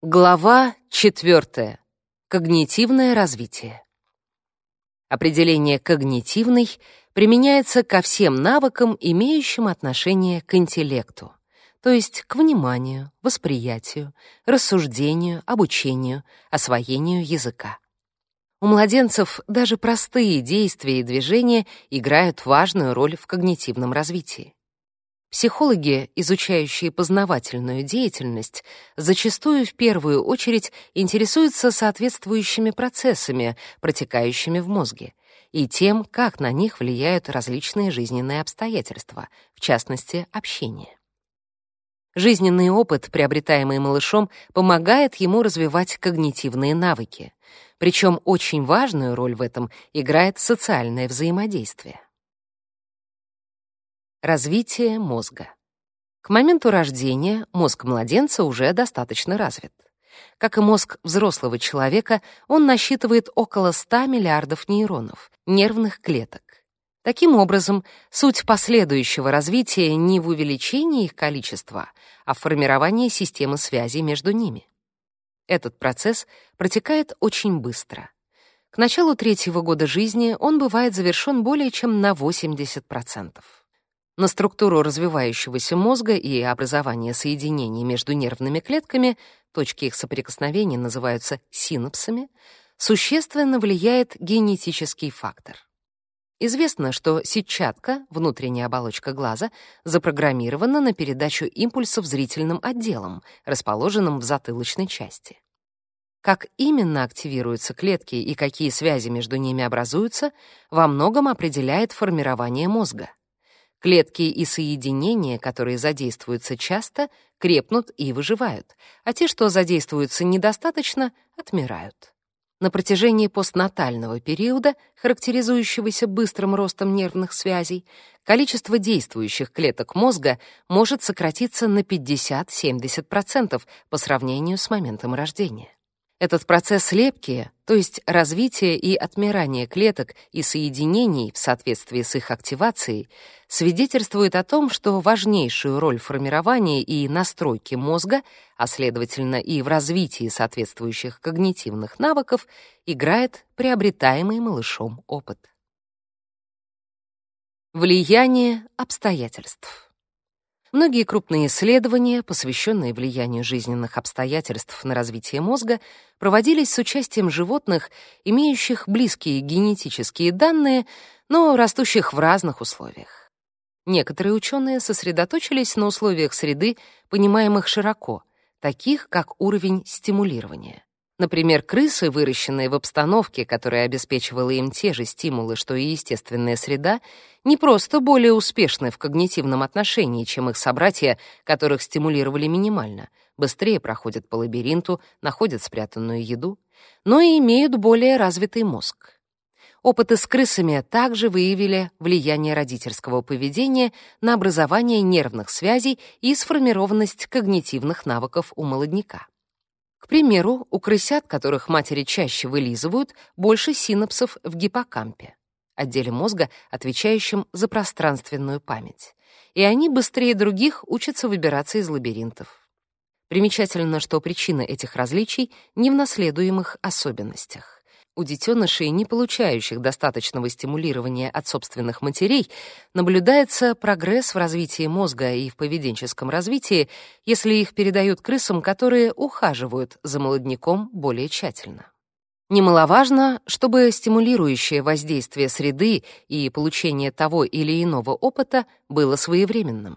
Глава 4. Когнитивное развитие. Определение «когнитивный» применяется ко всем навыкам, имеющим отношение к интеллекту, то есть к вниманию, восприятию, рассуждению, обучению, освоению языка. У младенцев даже простые действия и движения играют важную роль в когнитивном развитии. Психологи, изучающие познавательную деятельность, зачастую в первую очередь интересуются соответствующими процессами, протекающими в мозге, и тем, как на них влияют различные жизненные обстоятельства, в частности, общение. Жизненный опыт, приобретаемый малышом, помогает ему развивать когнитивные навыки. Причем очень важную роль в этом играет социальное взаимодействие. Развитие мозга. К моменту рождения мозг младенца уже достаточно развит. Как и мозг взрослого человека, он насчитывает около 100 миллиардов нейронов, нервных клеток. Таким образом, суть последующего развития не в увеличении их количества, а в формировании системы связи между ними. Этот процесс протекает очень быстро. К началу третьего года жизни он бывает завершен более чем на 80%. На структуру развивающегося мозга и образование соединений между нервными клетками, точки их соприкосновения называются синапсами, существенно влияет генетический фактор. Известно, что сетчатка, внутренняя оболочка глаза, запрограммирована на передачу импульсов зрительным отделом, расположенным в затылочной части. Как именно активируются клетки и какие связи между ними образуются, во многом определяет формирование мозга. Клетки и соединения, которые задействуются часто, крепнут и выживают, а те, что задействуются недостаточно, отмирают. На протяжении постнатального периода, характеризующегося быстрым ростом нервных связей, количество действующих клеток мозга может сократиться на 50-70% по сравнению с моментом рождения. Этот процесс лепки, то есть развитие и отмирание клеток и соединений в соответствии с их активацией, свидетельствует о том, что важнейшую роль в формировании и настройке мозга, а следовательно и в развитии соответствующих когнитивных навыков, играет приобретаемый малышом опыт. Влияние обстоятельств. Многие крупные исследования, посвященные влиянию жизненных обстоятельств на развитие мозга, проводились с участием животных, имеющих близкие генетические данные, но растущих в разных условиях. Некоторые ученые сосредоточились на условиях среды, понимаемых широко, таких как уровень стимулирования. Например, крысы, выращенные в обстановке, которая обеспечивала им те же стимулы, что и естественная среда, не просто более успешны в когнитивном отношении, чем их собратья, которых стимулировали минимально, быстрее проходят по лабиринту, находят спрятанную еду, но и имеют более развитый мозг. Опыты с крысами также выявили влияние родительского поведения на образование нервных связей и сформированность когнитивных навыков у молодняка. Примеру, у крысят, которых матери чаще вылизывают, больше синапсов в гиппокампе, отделе мозга, отвечающем за пространственную память. И они быстрее других учатся выбираться из лабиринтов. Примечательно, что причина этих различий не в наследуемых особенностях. У детенышей, не получающих достаточного стимулирования от собственных матерей, наблюдается прогресс в развитии мозга и в поведенческом развитии, если их передают крысам, которые ухаживают за молодняком более тщательно. Немаловажно, чтобы стимулирующее воздействие среды и получение того или иного опыта было своевременным.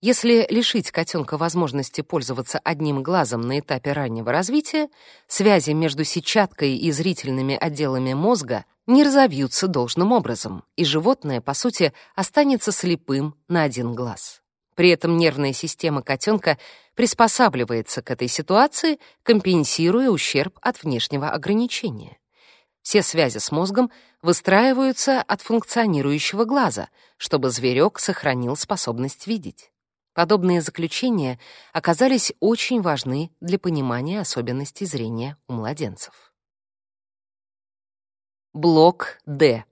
Если лишить котенка возможности пользоваться одним глазом на этапе раннего развития, связи между сетчаткой и зрительными отделами мозга не разовьются должным образом, и животное, по сути, останется слепым на один глаз. При этом нервная система котенка приспосабливается к этой ситуации, компенсируя ущерб от внешнего ограничения. Все связи с мозгом выстраиваются от функционирующего глаза, чтобы зверек сохранил способность видеть. Подобные заключения оказались очень важны для понимания особенностей зрения у младенцев. Блок Д.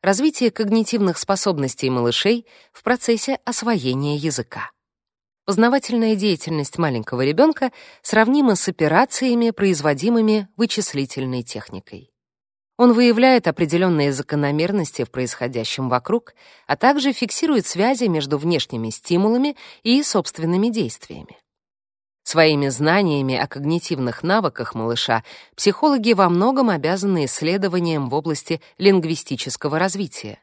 Развитие когнитивных способностей малышей в процессе освоения языка. Познавательная деятельность маленького ребенка сравнима с операциями, производимыми вычислительной техникой. Он выявляет определенные закономерности в происходящем вокруг, а также фиксирует связи между внешними стимулами и собственными действиями. Своими знаниями о когнитивных навыках малыша психологи во многом обязаны исследованиям в области лингвистического развития.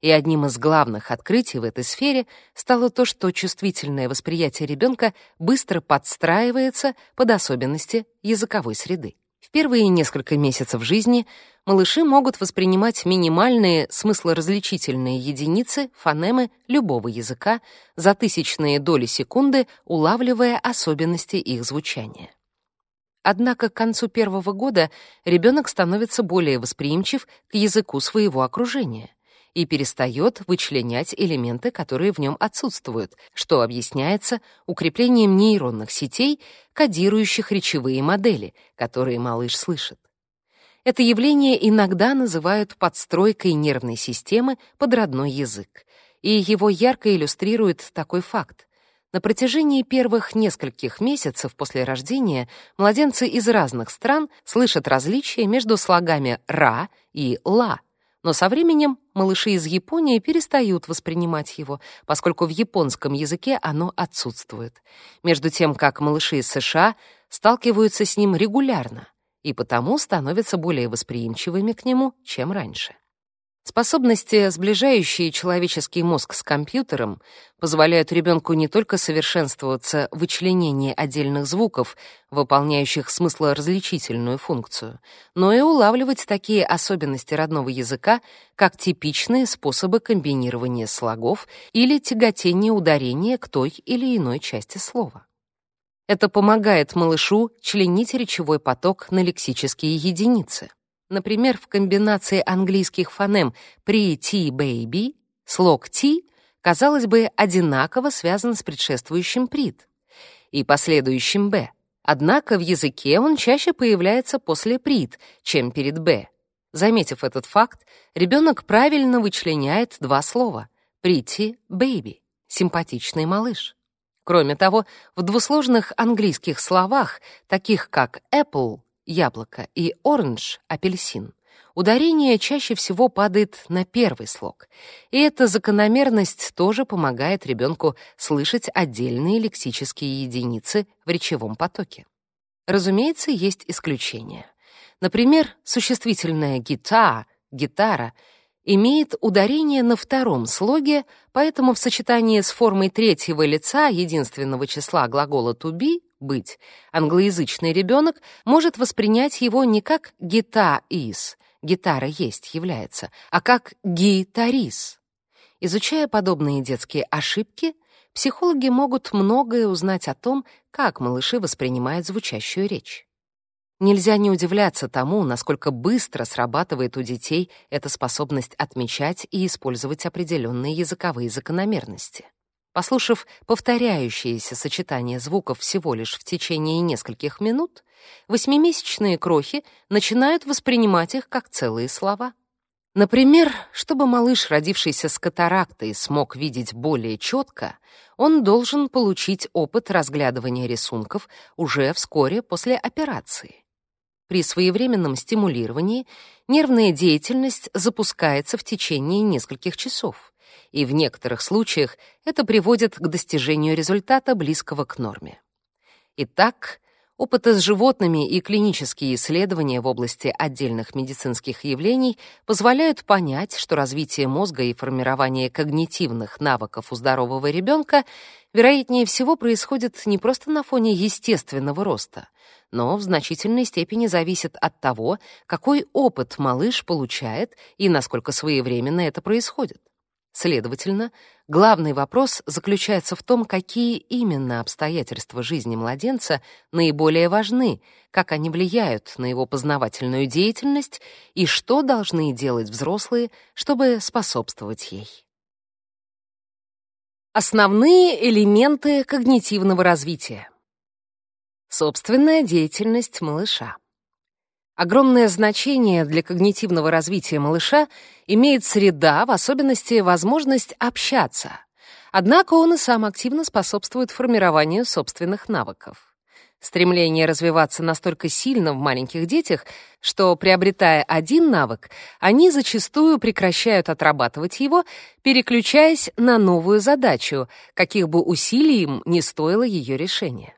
И одним из главных открытий в этой сфере стало то, что чувствительное восприятие ребенка быстро подстраивается под особенности языковой среды. Первые несколько месяцев жизни малыши могут воспринимать минимальные смыслоразличительные единицы, фонемы любого языка за тысячные доли секунды, улавливая особенности их звучания. Однако к концу первого года ребенок становится более восприимчив к языку своего окружения — и перестает вычленять элементы, которые в нем отсутствуют, что объясняется укреплением нейронных сетей, кодирующих речевые модели, которые малыш слышит. Это явление иногда называют подстройкой нервной системы под родной язык, и его ярко иллюстрирует такой факт. На протяжении первых нескольких месяцев после рождения младенцы из разных стран слышат различия между слогами «ра» и «ла», но со временем малыши из Японии перестают воспринимать его, поскольку в японском языке оно отсутствует. Между тем, как малыши из США сталкиваются с ним регулярно и потому становятся более восприимчивыми к нему, чем раньше. Способности, сближающие человеческий мозг с компьютером, позволяют ребенку не только совершенствоваться в вычленении отдельных звуков, выполняющих смыслоразличительную функцию, но и улавливать такие особенности родного языка, как типичные способы комбинирования слогов или тяготения ударения к той или иной части слова. Это помогает малышу членить речевой поток на лексические единицы. Например, в комбинации английских фонем «pretty baby» слог «t» казалось бы, одинаково связан с предшествующим «прит» и последующим «б». Однако в языке он чаще появляется после «прит», чем перед «б». Заметив этот факт, ребенок правильно вычленяет два слова «pretty baby» — «симпатичный малыш». Кроме того, в двусложных английских словах, таких как apple яблоко, и orange — апельсин, ударение чаще всего падает на первый слог. И эта закономерность тоже помогает ребенку слышать отдельные лексические единицы в речевом потоке. Разумеется, есть исключения. Например, существительное «гита» — «гитара» имеет ударение на втором слоге, поэтому в сочетании с формой третьего лица единственного числа глагола to be быть, англоязычный ребенок может воспринять его не как «гита is» — гитара есть является, а как «гитарис». Изучая подобные детские ошибки, психологи могут многое узнать о том, как малыши воспринимают звучащую речь. Нельзя не удивляться тому, насколько быстро срабатывает у детей эта способность отмечать и использовать определенные языковые закономерности. Послушав повторяющиеся сочетания звуков всего лишь в течение нескольких минут, восьмимесячные крохи начинают воспринимать их как целые слова. Например, чтобы малыш, родившийся с катарактой, смог видеть более четко, он должен получить опыт разглядывания рисунков уже вскоре после операции. При своевременном стимулировании нервная деятельность запускается в течение нескольких часов и в некоторых случаях это приводит к достижению результата, близкого к норме. Итак, опыты с животными и клинические исследования в области отдельных медицинских явлений позволяют понять, что развитие мозга и формирование когнитивных навыков у здорового ребенка вероятнее всего происходит не просто на фоне естественного роста, но в значительной степени зависит от того, какой опыт малыш получает и насколько своевременно это происходит. Следовательно, главный вопрос заключается в том, какие именно обстоятельства жизни младенца наиболее важны, как они влияют на его познавательную деятельность и что должны делать взрослые, чтобы способствовать ей. Основные элементы когнитивного развития. Собственная деятельность малыша. Огромное значение для когнитивного развития малыша имеет среда, в особенности возможность общаться. Однако он и сам активно способствует формированию собственных навыков. Стремление развиваться настолько сильно в маленьких детях, что, приобретая один навык, они зачастую прекращают отрабатывать его, переключаясь на новую задачу, каких бы усилий им не стоило ее решение.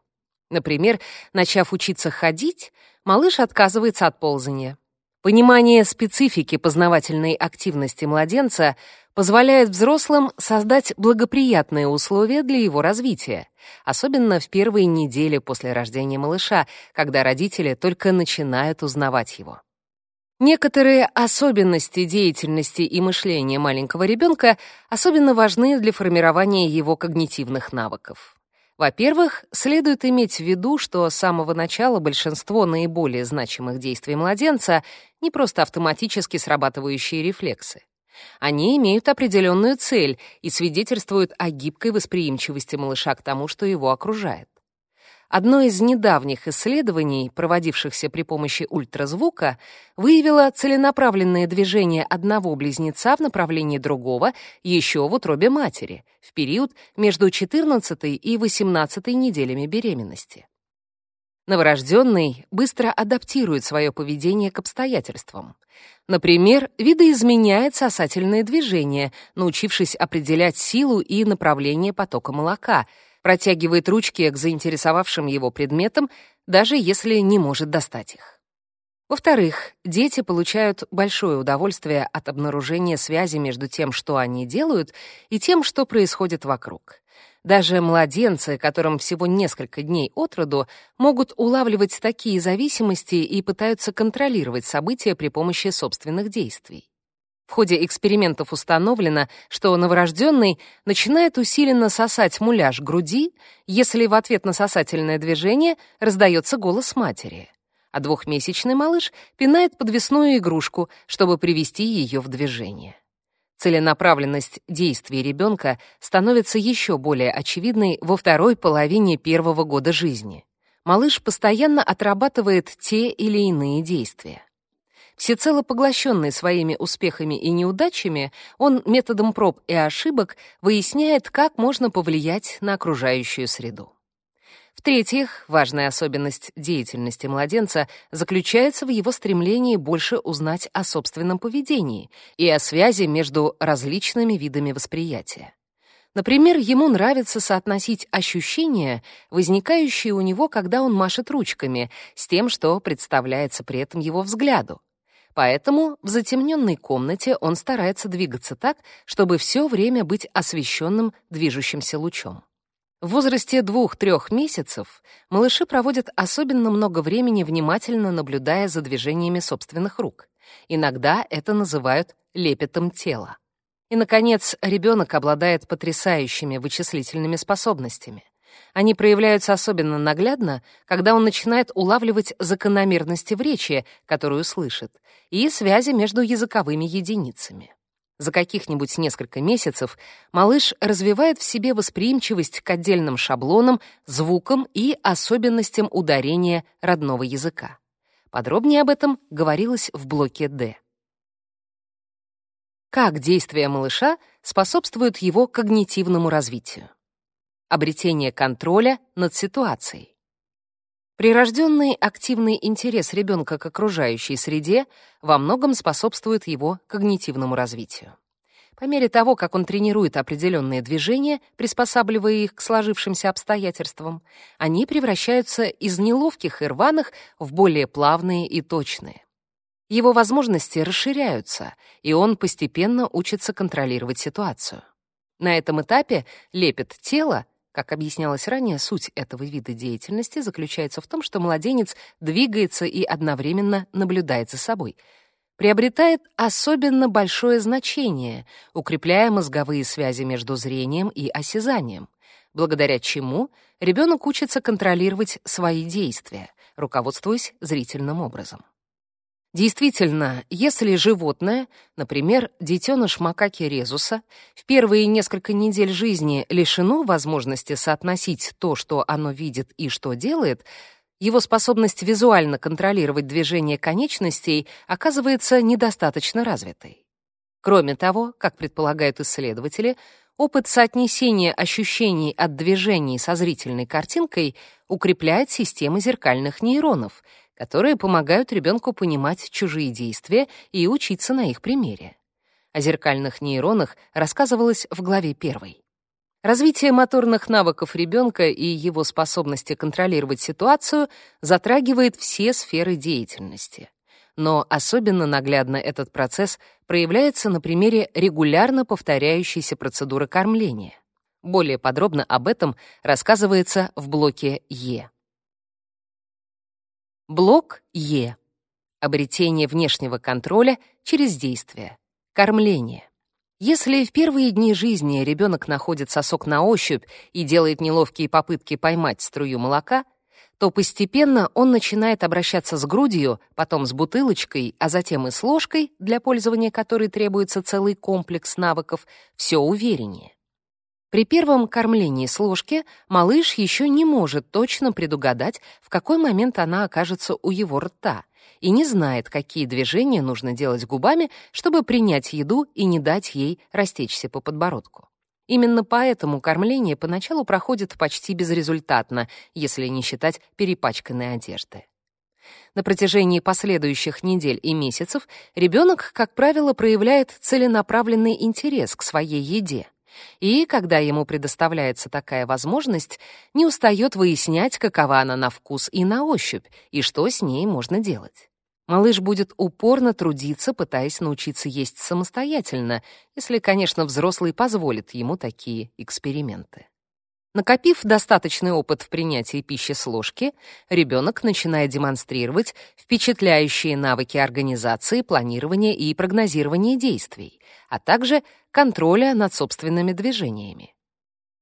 Например, начав учиться ходить, малыш отказывается от ползания. Понимание специфики познавательной активности младенца позволяет взрослым создать благоприятные условия для его развития, особенно в первые недели после рождения малыша, когда родители только начинают узнавать его. Некоторые особенности деятельности и мышления маленького ребенка особенно важны для формирования его когнитивных навыков. Во-первых, следует иметь в виду, что с самого начала большинство наиболее значимых действий младенца не просто автоматически срабатывающие рефлексы. Они имеют определенную цель и свидетельствуют о гибкой восприимчивости малыша к тому, что его окружает. Одно из недавних исследований, проводившихся при помощи ультразвука, выявило целенаправленное движение одного близнеца в направлении другого еще в утробе матери в период между 14 и 18 неделями беременности. Новорожденный быстро адаптирует свое поведение к обстоятельствам. Например, видоизменяет сосательное движение, научившись определять силу и направление потока молока — протягивает ручки к заинтересовавшим его предметам, даже если не может достать их. Во-вторых, дети получают большое удовольствие от обнаружения связи между тем, что они делают, и тем, что происходит вокруг. Даже младенцы, которым всего несколько дней от роду, могут улавливать такие зависимости и пытаются контролировать события при помощи собственных действий. В ходе экспериментов установлено, что новорожденный начинает усиленно сосать муляж груди, если в ответ на сосательное движение раздается голос матери, а двухмесячный малыш пинает подвесную игрушку, чтобы привести ее в движение. Целенаправленность действий ребенка становится еще более очевидной во второй половине первого года жизни. Малыш постоянно отрабатывает те или иные действия. Всецело поглощенный своими успехами и неудачами, он методом проб и ошибок выясняет, как можно повлиять на окружающую среду. В-третьих, важная особенность деятельности младенца заключается в его стремлении больше узнать о собственном поведении и о связи между различными видами восприятия. Например, ему нравится соотносить ощущения, возникающие у него, когда он машет ручками, с тем, что представляется при этом его взгляду. Поэтому в затемненной комнате он старается двигаться так, чтобы все время быть освещенным движущимся лучом. В возрасте двух-трех месяцев малыши проводят особенно много времени, внимательно наблюдая за движениями собственных рук. Иногда это называют лепетом тела. И, наконец, ребенок обладает потрясающими вычислительными способностями. Они проявляются особенно наглядно, когда он начинает улавливать закономерности в речи, которую слышит, и связи между языковыми единицами. За каких-нибудь несколько месяцев малыш развивает в себе восприимчивость к отдельным шаблонам, звукам и особенностям ударения родного языка. Подробнее об этом говорилось в блоке «Д». Как действия малыша способствуют его когнитивному развитию? Обретение контроля над ситуацией. Прирожденный активный интерес ребенка к окружающей среде во многом способствует его когнитивному развитию. По мере того, как он тренирует определенные движения, приспосабливая их к сложившимся обстоятельствам, они превращаются из неловких и рваных в более плавные и точные. Его возможности расширяются, и он постепенно учится контролировать ситуацию. На этом этапе лепет тело как объяснялось ранее, суть этого вида деятельности заключается в том, что младенец двигается и одновременно наблюдает за собой. Приобретает особенно большое значение, укрепляя мозговые связи между зрением и осязанием, благодаря чему ребенок учится контролировать свои действия, руководствуясь зрительным образом. Действительно, если животное, например, детеныш макаки резуса, в первые несколько недель жизни лишено возможности соотносить то, что оно видит и что делает, его способность визуально контролировать движение конечностей оказывается недостаточно развитой. Кроме того, как предполагают исследователи, опыт соотнесения ощущений от движений со зрительной картинкой укрепляет системы зеркальных нейронов, которые помогают ребенку понимать чужие действия и учиться на их примере. О зеркальных нейронах рассказывалось в главе 1. Развитие моторных навыков ребенка и его способности контролировать ситуацию затрагивает все сферы деятельности. Но особенно наглядно этот процесс проявляется на примере регулярно повторяющейся процедуры кормления. Более подробно об этом рассказывается в блоке Е. Блок Е. Обретение внешнего контроля через действие. Кормление. Если в первые дни жизни ребенок находит сосок на ощупь и делает неловкие попытки поймать струю молока, то постепенно он начинает обращаться с грудью, потом с бутылочкой, а затем и с ложкой, для пользования которой требуется целый комплекс навыков, все увереннее. При первом кормлении с ложки малыш еще не может точно предугадать, в какой момент она окажется у его рта, и не знает, какие движения нужно делать губами, чтобы принять еду и не дать ей растечься по подбородку. Именно поэтому кормление поначалу проходит почти безрезультатно, если не считать перепачканной одежды. На протяжении последующих недель и месяцев ребенок, как правило, проявляет целенаправленный интерес к своей еде и, когда ему предоставляется такая возможность, не устает выяснять, какова она на вкус и на ощупь, и что с ней можно делать. Малыш будет упорно трудиться, пытаясь научиться есть самостоятельно, если, конечно, взрослый позволит ему такие эксперименты. Накопив достаточный опыт в принятии пищи с ложки, ребенок начинает демонстрировать впечатляющие навыки организации, планирования и прогнозирования действий, а также контроля над собственными движениями.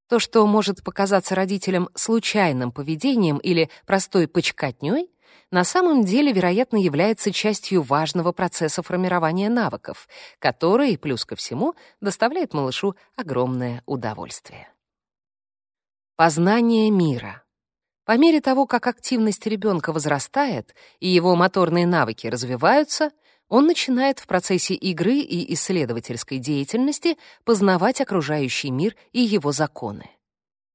То, что может показаться родителям случайным поведением или простой почкотнёй, на самом деле, вероятно, является частью важного процесса формирования навыков, который, плюс ко всему, доставляет малышу огромное удовольствие. Познание мира. По мере того, как активность ребенка возрастает и его моторные навыки развиваются, он начинает в процессе игры и исследовательской деятельности познавать окружающий мир и его законы.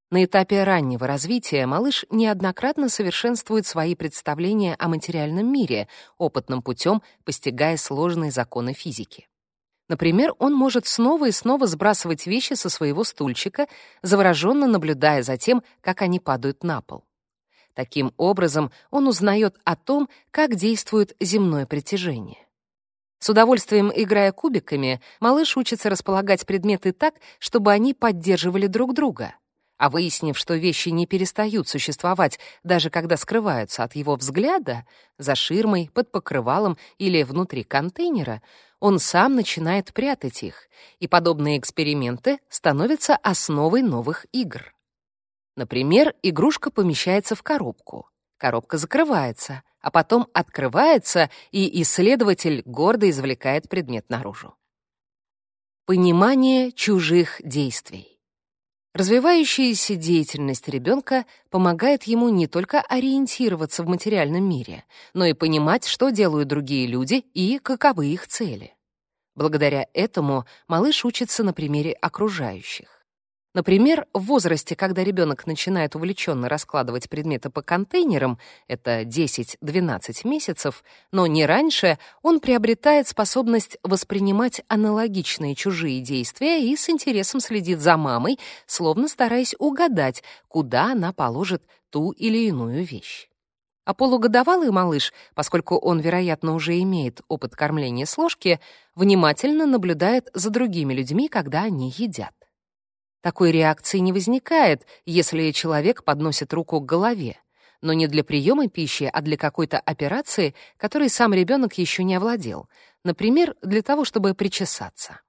На этапе раннего развития малыш неоднократно совершенствует свои представления о материальном мире, опытным путем постигая сложные законы физики. Например, он может снова и снова сбрасывать вещи со своего стульчика, завороженно наблюдая за тем, как они падают на пол. Таким образом, он узнает о том, как действует земное притяжение. С удовольствием играя кубиками, малыш учится располагать предметы так, чтобы они поддерживали друг друга. А выяснив, что вещи не перестают существовать, даже когда скрываются от его взгляда, за ширмой, под покрывалом или внутри контейнера, он сам начинает прятать их, и подобные эксперименты становятся основой новых игр. Например, игрушка помещается в коробку. Коробка закрывается, а потом открывается, и исследователь гордо извлекает предмет наружу. Понимание чужих действий. Развивающаяся деятельность ребенка помогает ему не только ориентироваться в материальном мире, но и понимать, что делают другие люди и каковы их цели. Благодаря этому малыш учится на примере окружающих. Например, в возрасте, когда ребенок начинает увлеченно раскладывать предметы по контейнерам, это 10-12 месяцев, но не раньше, он приобретает способность воспринимать аналогичные чужие действия и с интересом следит за мамой, словно стараясь угадать, куда она положит ту или иную вещь. А полугодовалый малыш, поскольку он, вероятно, уже имеет опыт кормления с ложки, внимательно наблюдает за другими людьми, когда они едят. Такой реакции не возникает, если человек подносит руку к голове, но не для приема пищи, а для какой-то операции, которой сам ребенок еще не овладел, например, для того, чтобы причесаться.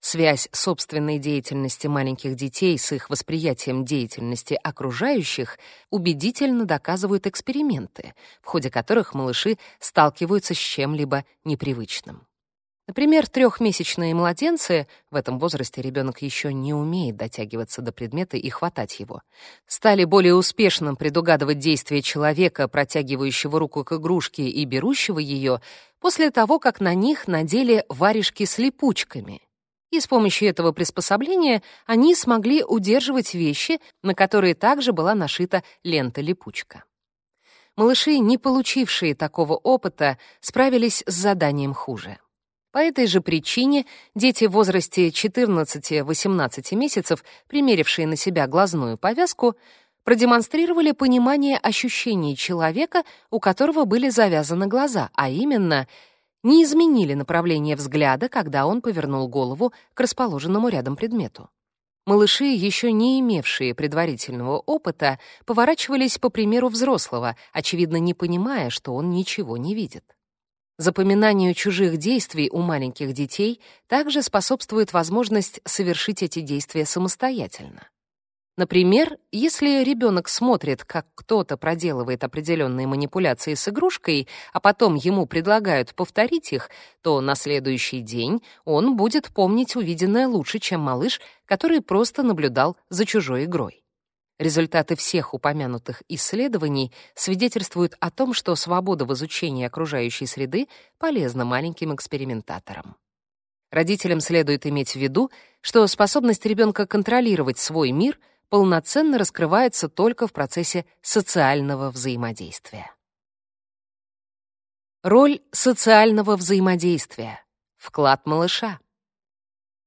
Связь собственной деятельности маленьких детей с их восприятием деятельности окружающих убедительно доказывают эксперименты, в ходе которых малыши сталкиваются с чем-либо непривычным. Например, трехмесячные младенцы, в этом возрасте ребенок еще не умеет дотягиваться до предмета и хватать его, стали более успешным предугадывать действия человека, протягивающего руку к игрушке и берущего ее, после того, как на них надели варежки с липучками. и с помощью этого приспособления они смогли удерживать вещи, на которые также была нашита лента-липучка. Малыши, не получившие такого опыта, справились с заданием хуже. По этой же причине дети в возрасте 14-18 месяцев, примерившие на себя глазную повязку, продемонстрировали понимание ощущений человека, у которого были завязаны глаза, а именно — не изменили направление взгляда, когда он повернул голову к расположенному рядом предмету. Малыши, еще не имевшие предварительного опыта, поворачивались по примеру взрослого, очевидно, не понимая, что он ничего не видит. Запоминанию чужих действий у маленьких детей также способствует возможность совершить эти действия самостоятельно. Например, если ребенок смотрит, как кто-то проделывает определенные манипуляции с игрушкой, а потом ему предлагают повторить их, то на следующий день он будет помнить увиденное лучше, чем малыш, который просто наблюдал за чужой игрой. Результаты всех упомянутых исследований свидетельствуют о том, что свобода в изучении окружающей среды полезна маленьким экспериментаторам. Родителям следует иметь в виду, что способность ребенка контролировать свой мир — полноценно раскрывается только в процессе социального взаимодействия. Роль социального взаимодействия. Вклад малыша.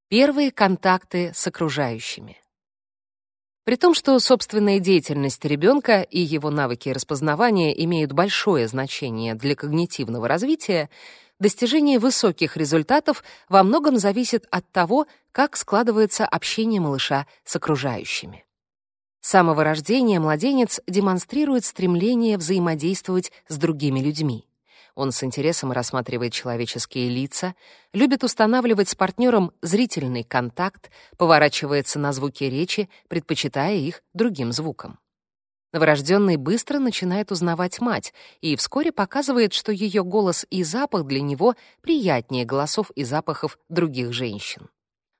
Первые контакты с окружающими. При том, что собственная деятельность ребенка и его навыки распознавания имеют большое значение для когнитивного развития, достижение высоких результатов во многом зависит от того, как складывается общение малыша с окружающими. С самого рождения младенец демонстрирует стремление взаимодействовать с другими людьми. Он с интересом рассматривает человеческие лица, любит устанавливать с партнером зрительный контакт, поворачивается на звуки речи, предпочитая их другим звукам. Новорожденный быстро начинает узнавать мать и вскоре показывает, что ее голос и запах для него приятнее голосов и запахов других женщин.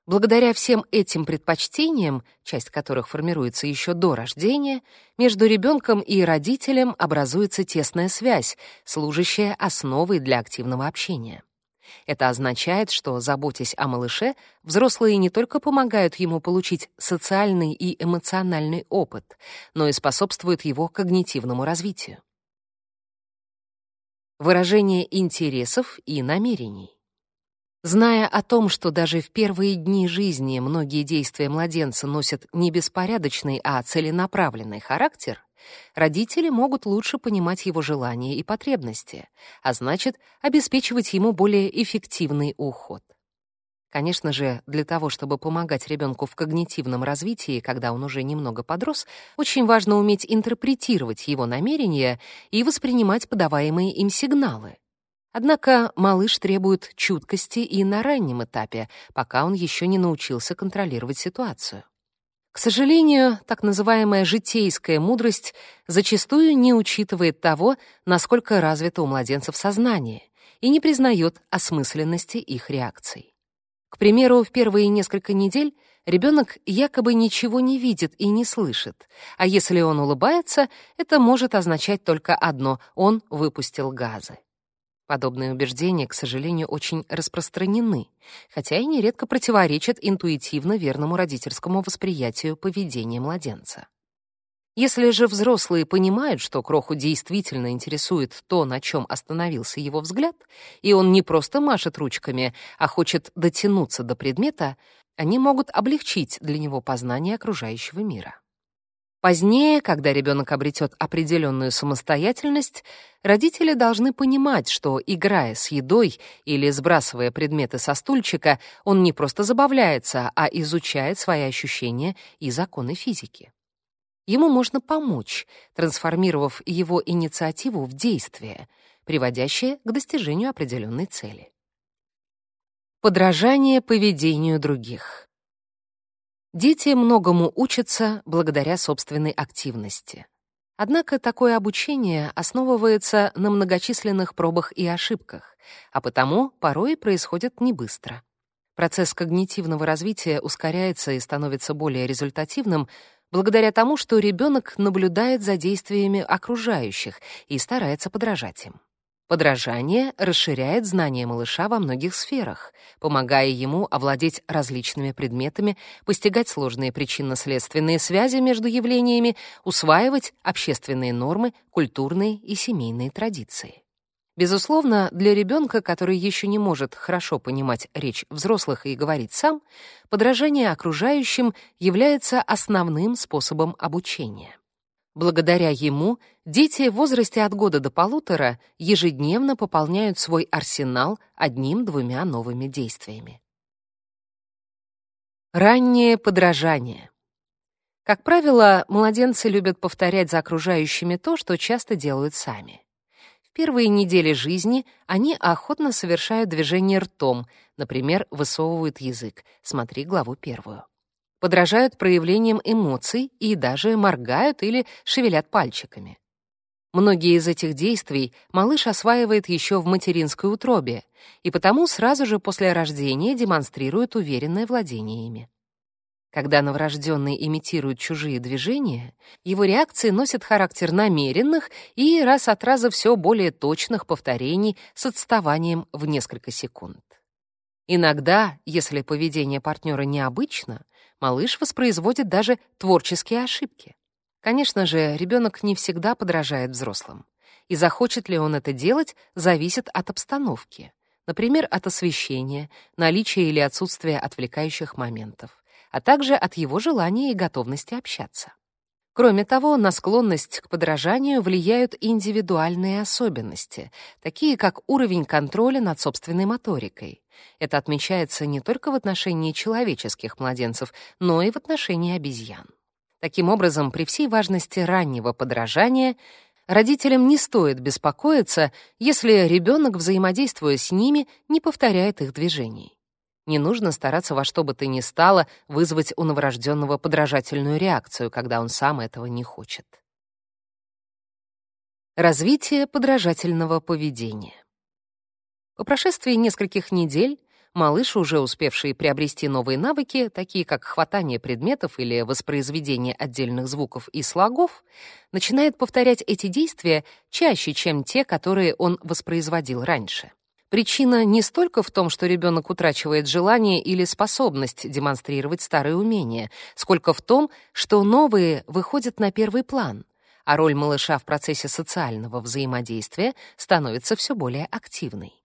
Благодаря всем этим предпочтениям, часть которых формируется еще до рождения, между ребенком и родителем образуется тесная связь, служащая основой для активного общения. Это означает, что, заботясь о малыше, взрослые не только помогают ему получить социальный и эмоциональный опыт, но и способствуют его когнитивному развитию. Выражение интересов и намерений. Зная о том, что даже в первые дни жизни многие действия младенца носят не беспорядочный, а целенаправленный характер, родители могут лучше понимать его желания и потребности, а значит, обеспечивать ему более эффективный уход. Конечно же, для того, чтобы помогать ребенку в когнитивном развитии, когда он уже немного подрос, очень важно уметь интерпретировать его намерения и воспринимать подаваемые им сигналы. Однако малыш требует чуткости и на раннем этапе, пока он еще не научился контролировать ситуацию. К сожалению, так называемая житейская мудрость зачастую не учитывает того, насколько развито у младенцев сознание, и не признает осмысленности их реакций. К примеру, в первые несколько недель ребенок якобы ничего не видит и не слышит, а если он улыбается, это может означать только одно — он выпустил газы. Подобные убеждения, к сожалению, очень распространены, хотя и нередко противоречат интуитивно верному родительскому восприятию поведения младенца. Если же взрослые понимают, что кроху действительно интересует то, на чем остановился его взгляд, и он не просто машет ручками, а хочет дотянуться до предмета, они могут облегчить для него познание окружающего мира. Позднее, когда ребенок обретет определенную самостоятельность, родители должны понимать, что, играя с едой или сбрасывая предметы со стульчика, он не просто забавляется, а изучает свои ощущения и законы физики. Ему можно помочь, трансформировав его инициативу в действие, приводящее к достижению определенной цели. Подражание поведению других. Дети многому учатся благодаря собственной активности. Однако такое обучение основывается на многочисленных пробах и ошибках, а потому порой происходит не быстро. Процесс когнитивного развития ускоряется и становится более результативным благодаря тому, что ребенок наблюдает за действиями окружающих и старается подражать им. Подражание расширяет знания малыша во многих сферах, помогая ему овладеть различными предметами, постигать сложные причинно-следственные связи между явлениями, усваивать общественные нормы, культурные и семейные традиции. Безусловно, для ребенка, который еще не может хорошо понимать речь взрослых и говорить сам, подражание окружающим является основным способом обучения. Благодаря ему дети в возрасте от года до полутора ежедневно пополняют свой арсенал одним-двумя новыми действиями. Раннее подражание. Как правило, младенцы любят повторять за окружающими то, что часто делают сами. В первые недели жизни они охотно совершают движение ртом, например, высовывают язык. Смотри главу первую подражают проявлениям эмоций и даже моргают или шевелят пальчиками. Многие из этих действий малыш осваивает еще в материнской утробе, и потому сразу же после рождения демонстрирует уверенное владение ими. Когда новорожденный имитирует чужие движения, его реакции носят характер намеренных и раз от раза все более точных повторений с отставанием в несколько секунд. Иногда, если поведение партнера необычно, малыш воспроизводит даже творческие ошибки. Конечно же, ребенок не всегда подражает взрослым. И захочет ли он это делать, зависит от обстановки. Например, от освещения, наличия или отсутствия отвлекающих моментов, а также от его желания и готовности общаться. Кроме того, на склонность к подражанию влияют индивидуальные особенности, такие как уровень контроля над собственной моторикой. Это отмечается не только в отношении человеческих младенцев, но и в отношении обезьян. Таким образом, при всей важности раннего подражания родителям не стоит беспокоиться, если ребенок, взаимодействуя с ними, не повторяет их движений. Не нужно стараться во что бы то ни стало вызвать у новорожденного подражательную реакцию, когда он сам этого не хочет. Развитие подражательного поведения. По прошествии нескольких недель малыш, уже успевший приобрести новые навыки, такие как хватание предметов или воспроизведение отдельных звуков и слогов, начинает повторять эти действия чаще, чем те, которые он воспроизводил раньше. Причина не столько в том, что ребенок утрачивает желание или способность демонстрировать старые умения, сколько в том, что новые выходят на первый план, а роль малыша в процессе социального взаимодействия становится все более активной.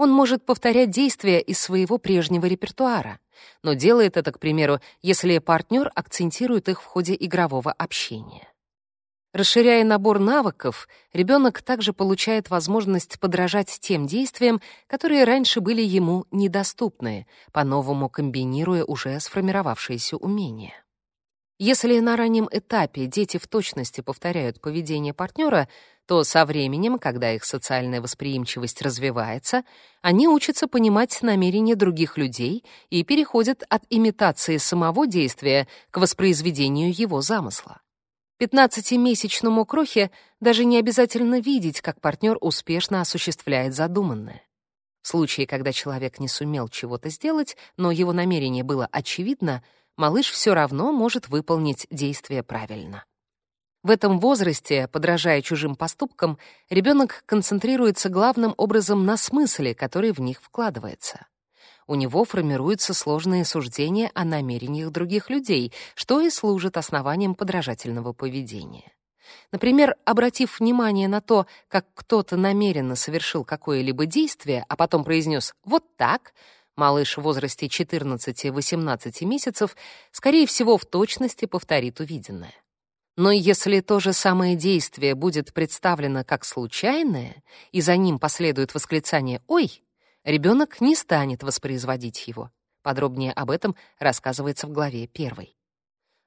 Он может повторять действия из своего прежнего репертуара, но делает это, к примеру, если партнер акцентирует их в ходе игрового общения. Расширяя набор навыков, ребенок также получает возможность подражать тем действиям, которые раньше были ему недоступны, по-новому комбинируя уже сформировавшиеся умения. Если на раннем этапе дети в точности повторяют поведение партнера, то со временем, когда их социальная восприимчивость развивается, они учатся понимать намерения других людей и переходят от имитации самого действия к воспроизведению его замысла. Пятнадцатимесячному крохе даже не обязательно видеть, как партнер успешно осуществляет задуманное. В случае, когда человек не сумел чего-то сделать, но его намерение было очевидно, малыш все равно может выполнить действие правильно. В этом возрасте, подражая чужим поступкам, ребенок концентрируется главным образом на смысле, который в них вкладывается у него формируются сложные суждения о намерениях других людей, что и служит основанием подражательного поведения. Например, обратив внимание на то, как кто-то намеренно совершил какое-либо действие, а потом произнес «вот так», малыш в возрасте 14-18 месяцев, скорее всего, в точности повторит увиденное. Но если то же самое действие будет представлено как случайное, и за ним последует восклицание «Ой!», ребенок не станет воспроизводить его. Подробнее об этом рассказывается в главе 1.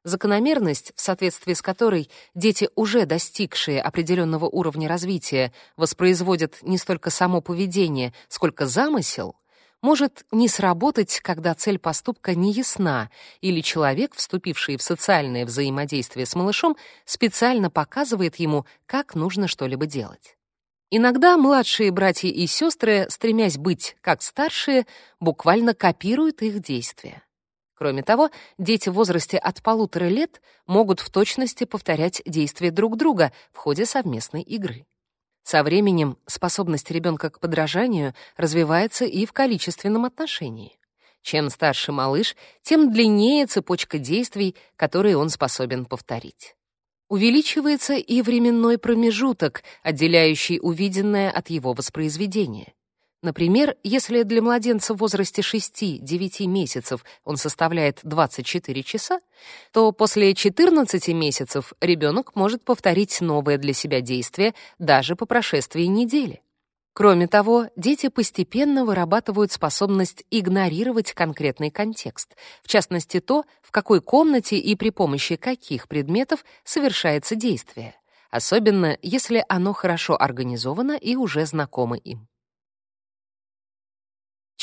Закономерность, в соответствии с которой дети, уже достигшие определенного уровня развития, воспроизводят не столько само поведение, сколько замысел, может не сработать, когда цель поступка не ясна, или человек, вступивший в социальное взаимодействие с малышом, специально показывает ему, как нужно что-либо делать. Иногда младшие братья и сестры, стремясь быть как старшие, буквально копируют их действия. Кроме того, дети в возрасте от полутора лет могут в точности повторять действия друг друга в ходе совместной игры. Со временем способность ребенка к подражанию развивается и в количественном отношении. Чем старше малыш, тем длиннее цепочка действий, которые он способен повторить. Увеличивается и временной промежуток, отделяющий увиденное от его воспроизведения. Например, если для младенца в возрасте 6-9 месяцев он составляет 24 часа, то после 14 месяцев ребенок может повторить новое для себя действие даже по прошествии недели. Кроме того, дети постепенно вырабатывают способность игнорировать конкретный контекст, в частности то, в какой комнате и при помощи каких предметов совершается действие, особенно если оно хорошо организовано и уже знакомо им.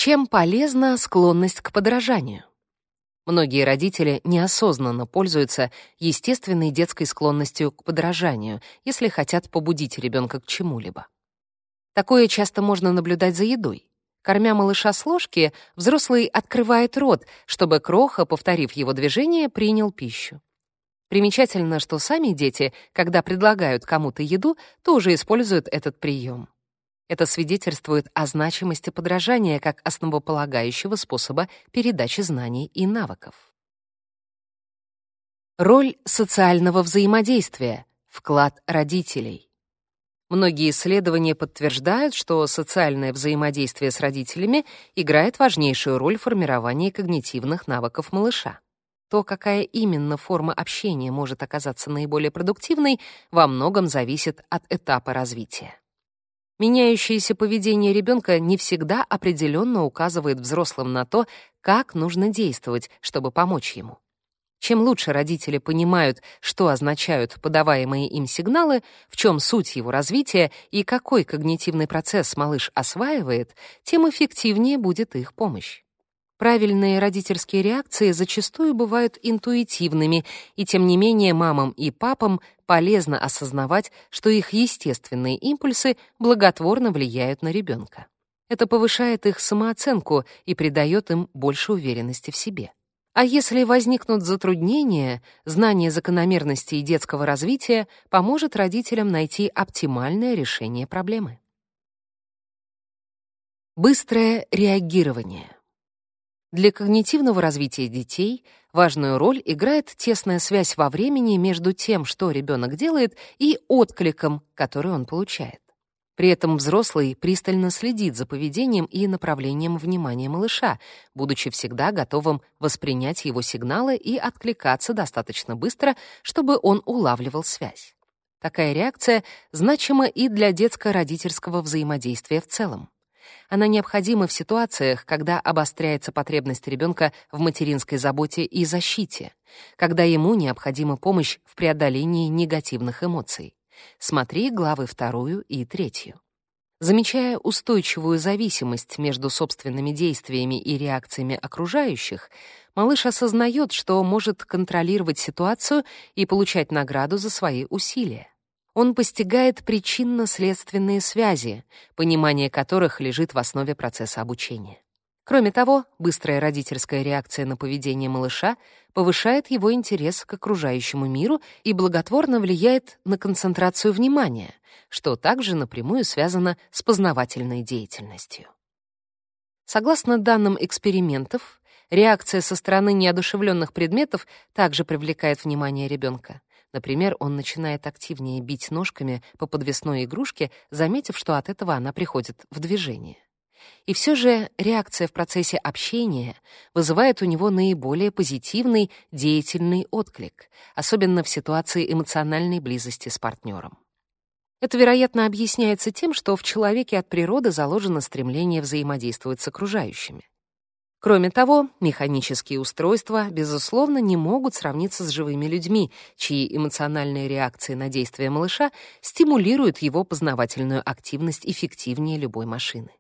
Чем полезна склонность к подражанию? Многие родители неосознанно пользуются естественной детской склонностью к подражанию, если хотят побудить ребенка к чему-либо. Такое часто можно наблюдать за едой. Кормя малыша с ложки, взрослый открывает рот, чтобы кроха, повторив его движение, принял пищу. Примечательно, что сами дети, когда предлагают кому-то еду, тоже используют этот прием. Это свидетельствует о значимости подражания как основополагающего способа передачи знаний и навыков. Роль социального взаимодействия, вклад родителей. Многие исследования подтверждают, что социальное взаимодействие с родителями играет важнейшую роль в формировании когнитивных навыков малыша. То, какая именно форма общения может оказаться наиболее продуктивной, во многом зависит от этапа развития. Меняющееся поведение ребенка не всегда определенно указывает взрослым на то, как нужно действовать, чтобы помочь ему. Чем лучше родители понимают, что означают подаваемые им сигналы, в чем суть его развития и какой когнитивный процесс малыш осваивает, тем эффективнее будет их помощь. Правильные родительские реакции зачастую бывают интуитивными, и тем не менее мамам и папам полезно осознавать, что их естественные импульсы благотворно влияют на ребенка. Это повышает их самооценку и придает им больше уверенности в себе. А если возникнут затруднения, знание закономерностей детского развития поможет родителям найти оптимальное решение проблемы. Быстрое реагирование. Для когнитивного развития детей важную роль играет тесная связь во времени между тем, что ребенок делает, и откликом, который он получает. При этом взрослый пристально следит за поведением и направлением внимания малыша, будучи всегда готовым воспринять его сигналы и откликаться достаточно быстро, чтобы он улавливал связь. Такая реакция значима и для детско-родительского взаимодействия в целом. Она необходима в ситуациях, когда обостряется потребность ребенка в материнской заботе и защите, когда ему необходима помощь в преодолении негативных эмоций. Смотри главы вторую и третью. Замечая устойчивую зависимость между собственными действиями и реакциями окружающих, малыш осознает, что может контролировать ситуацию и получать награду за свои усилия он постигает причинно-следственные связи, понимание которых лежит в основе процесса обучения. Кроме того, быстрая родительская реакция на поведение малыша повышает его интерес к окружающему миру и благотворно влияет на концентрацию внимания, что также напрямую связано с познавательной деятельностью. Согласно данным экспериментов, реакция со стороны неодушевленных предметов также привлекает внимание ребенка. Например, он начинает активнее бить ножками по подвесной игрушке, заметив, что от этого она приходит в движение. И все же реакция в процессе общения вызывает у него наиболее позитивный, деятельный отклик, особенно в ситуации эмоциональной близости с партнером. Это, вероятно, объясняется тем, что в человеке от природы заложено стремление взаимодействовать с окружающими. Кроме того, механические устройства, безусловно, не могут сравниться с живыми людьми, чьи эмоциональные реакции на действия малыша стимулируют его познавательную активность эффективнее любой машины.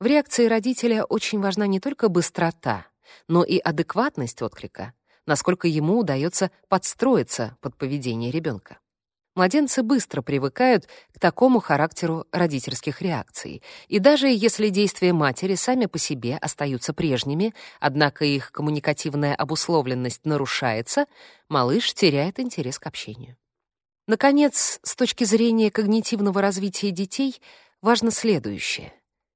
В реакции родителя очень важна не только быстрота, но и адекватность отклика, насколько ему удается подстроиться под поведение ребенка. Младенцы быстро привыкают к такому характеру родительских реакций. И даже если действия матери сами по себе остаются прежними, однако их коммуникативная обусловленность нарушается, малыш теряет интерес к общению. Наконец, с точки зрения когнитивного развития детей, важно следующее.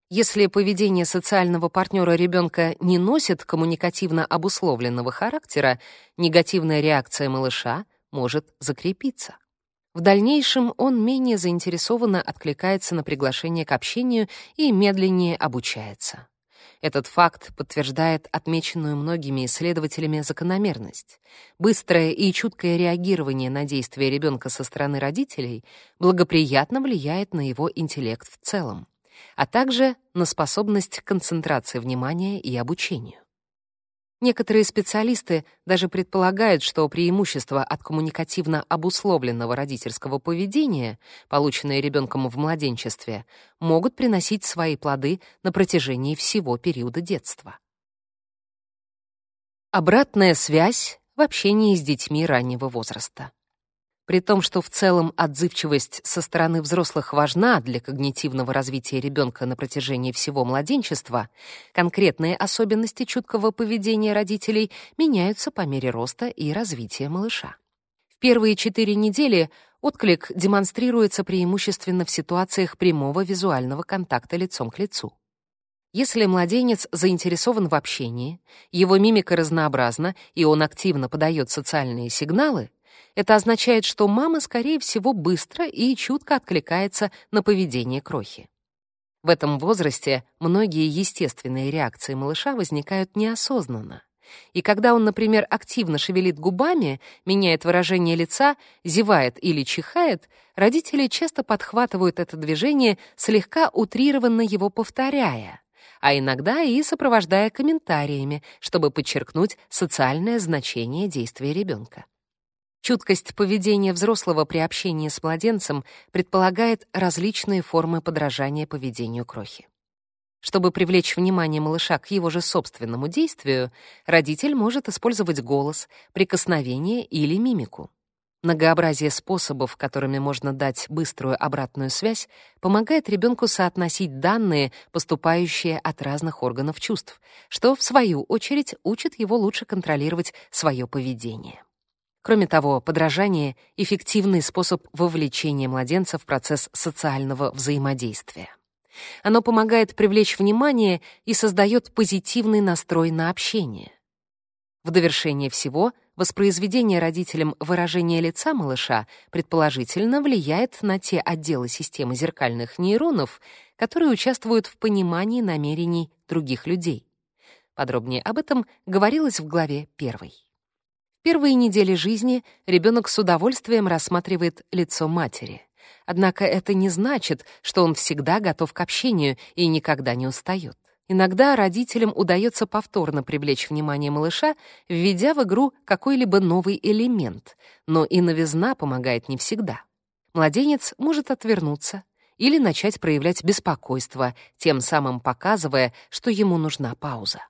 Если поведение социального партнера ребенка не носит коммуникативно обусловленного характера, негативная реакция малыша может закрепиться. В дальнейшем он менее заинтересованно откликается на приглашение к общению и медленнее обучается. Этот факт подтверждает отмеченную многими исследователями закономерность. Быстрое и чуткое реагирование на действия ребенка со стороны родителей благоприятно влияет на его интеллект в целом а также на способность концентрации внимания и обучению. Некоторые специалисты даже предполагают, что преимущества от коммуникативно обусловленного родительского поведения, полученные ребенком в младенчестве, могут приносить свои плоды на протяжении всего периода детства. Обратная связь в общении с детьми раннего возраста. При том, что в целом отзывчивость со стороны взрослых важна для когнитивного развития ребенка на протяжении всего младенчества, конкретные особенности чуткого поведения родителей меняются по мере роста и развития малыша. В первые четыре недели отклик демонстрируется преимущественно в ситуациях прямого визуального контакта лицом к лицу. Если младенец заинтересован в общении, его мимика разнообразна, и он активно подает социальные сигналы, это означает, что мама, скорее всего, быстро и чутко откликается на поведение крохи. В этом возрасте многие естественные реакции малыша возникают неосознанно. И когда он, например, активно шевелит губами, меняет выражение лица, зевает или чихает, родители часто подхватывают это движение, слегка утрированно его повторяя, а иногда и сопровождая комментариями, чтобы подчеркнуть социальное значение действия ребенка. Чуткость поведения взрослого при общении с младенцем предполагает различные формы подражания поведению крохи. Чтобы привлечь внимание малыша к его же собственному действию, родитель может использовать голос, прикосновение или мимику. Многообразие способов, которыми можно дать быструю обратную связь, помогает ребенку соотносить данные, поступающие от разных органов чувств, что, в свою очередь, учит его лучше контролировать свое поведение. Кроме того, подражание — эффективный способ вовлечения младенца в процесс социального взаимодействия. Оно помогает привлечь внимание и создает позитивный настрой на общение. В довершение всего, воспроизведение родителям выражения лица малыша предположительно влияет на те отделы системы зеркальных нейронов, которые участвуют в понимании намерений других людей. Подробнее об этом говорилось в главе первой. Первые недели жизни ребенок с удовольствием рассматривает лицо матери. Однако это не значит, что он всегда готов к общению и никогда не устает. Иногда родителям удается повторно привлечь внимание малыша, введя в игру какой-либо новый элемент, но и новизна помогает не всегда. Младенец может отвернуться или начать проявлять беспокойство, тем самым показывая, что ему нужна пауза.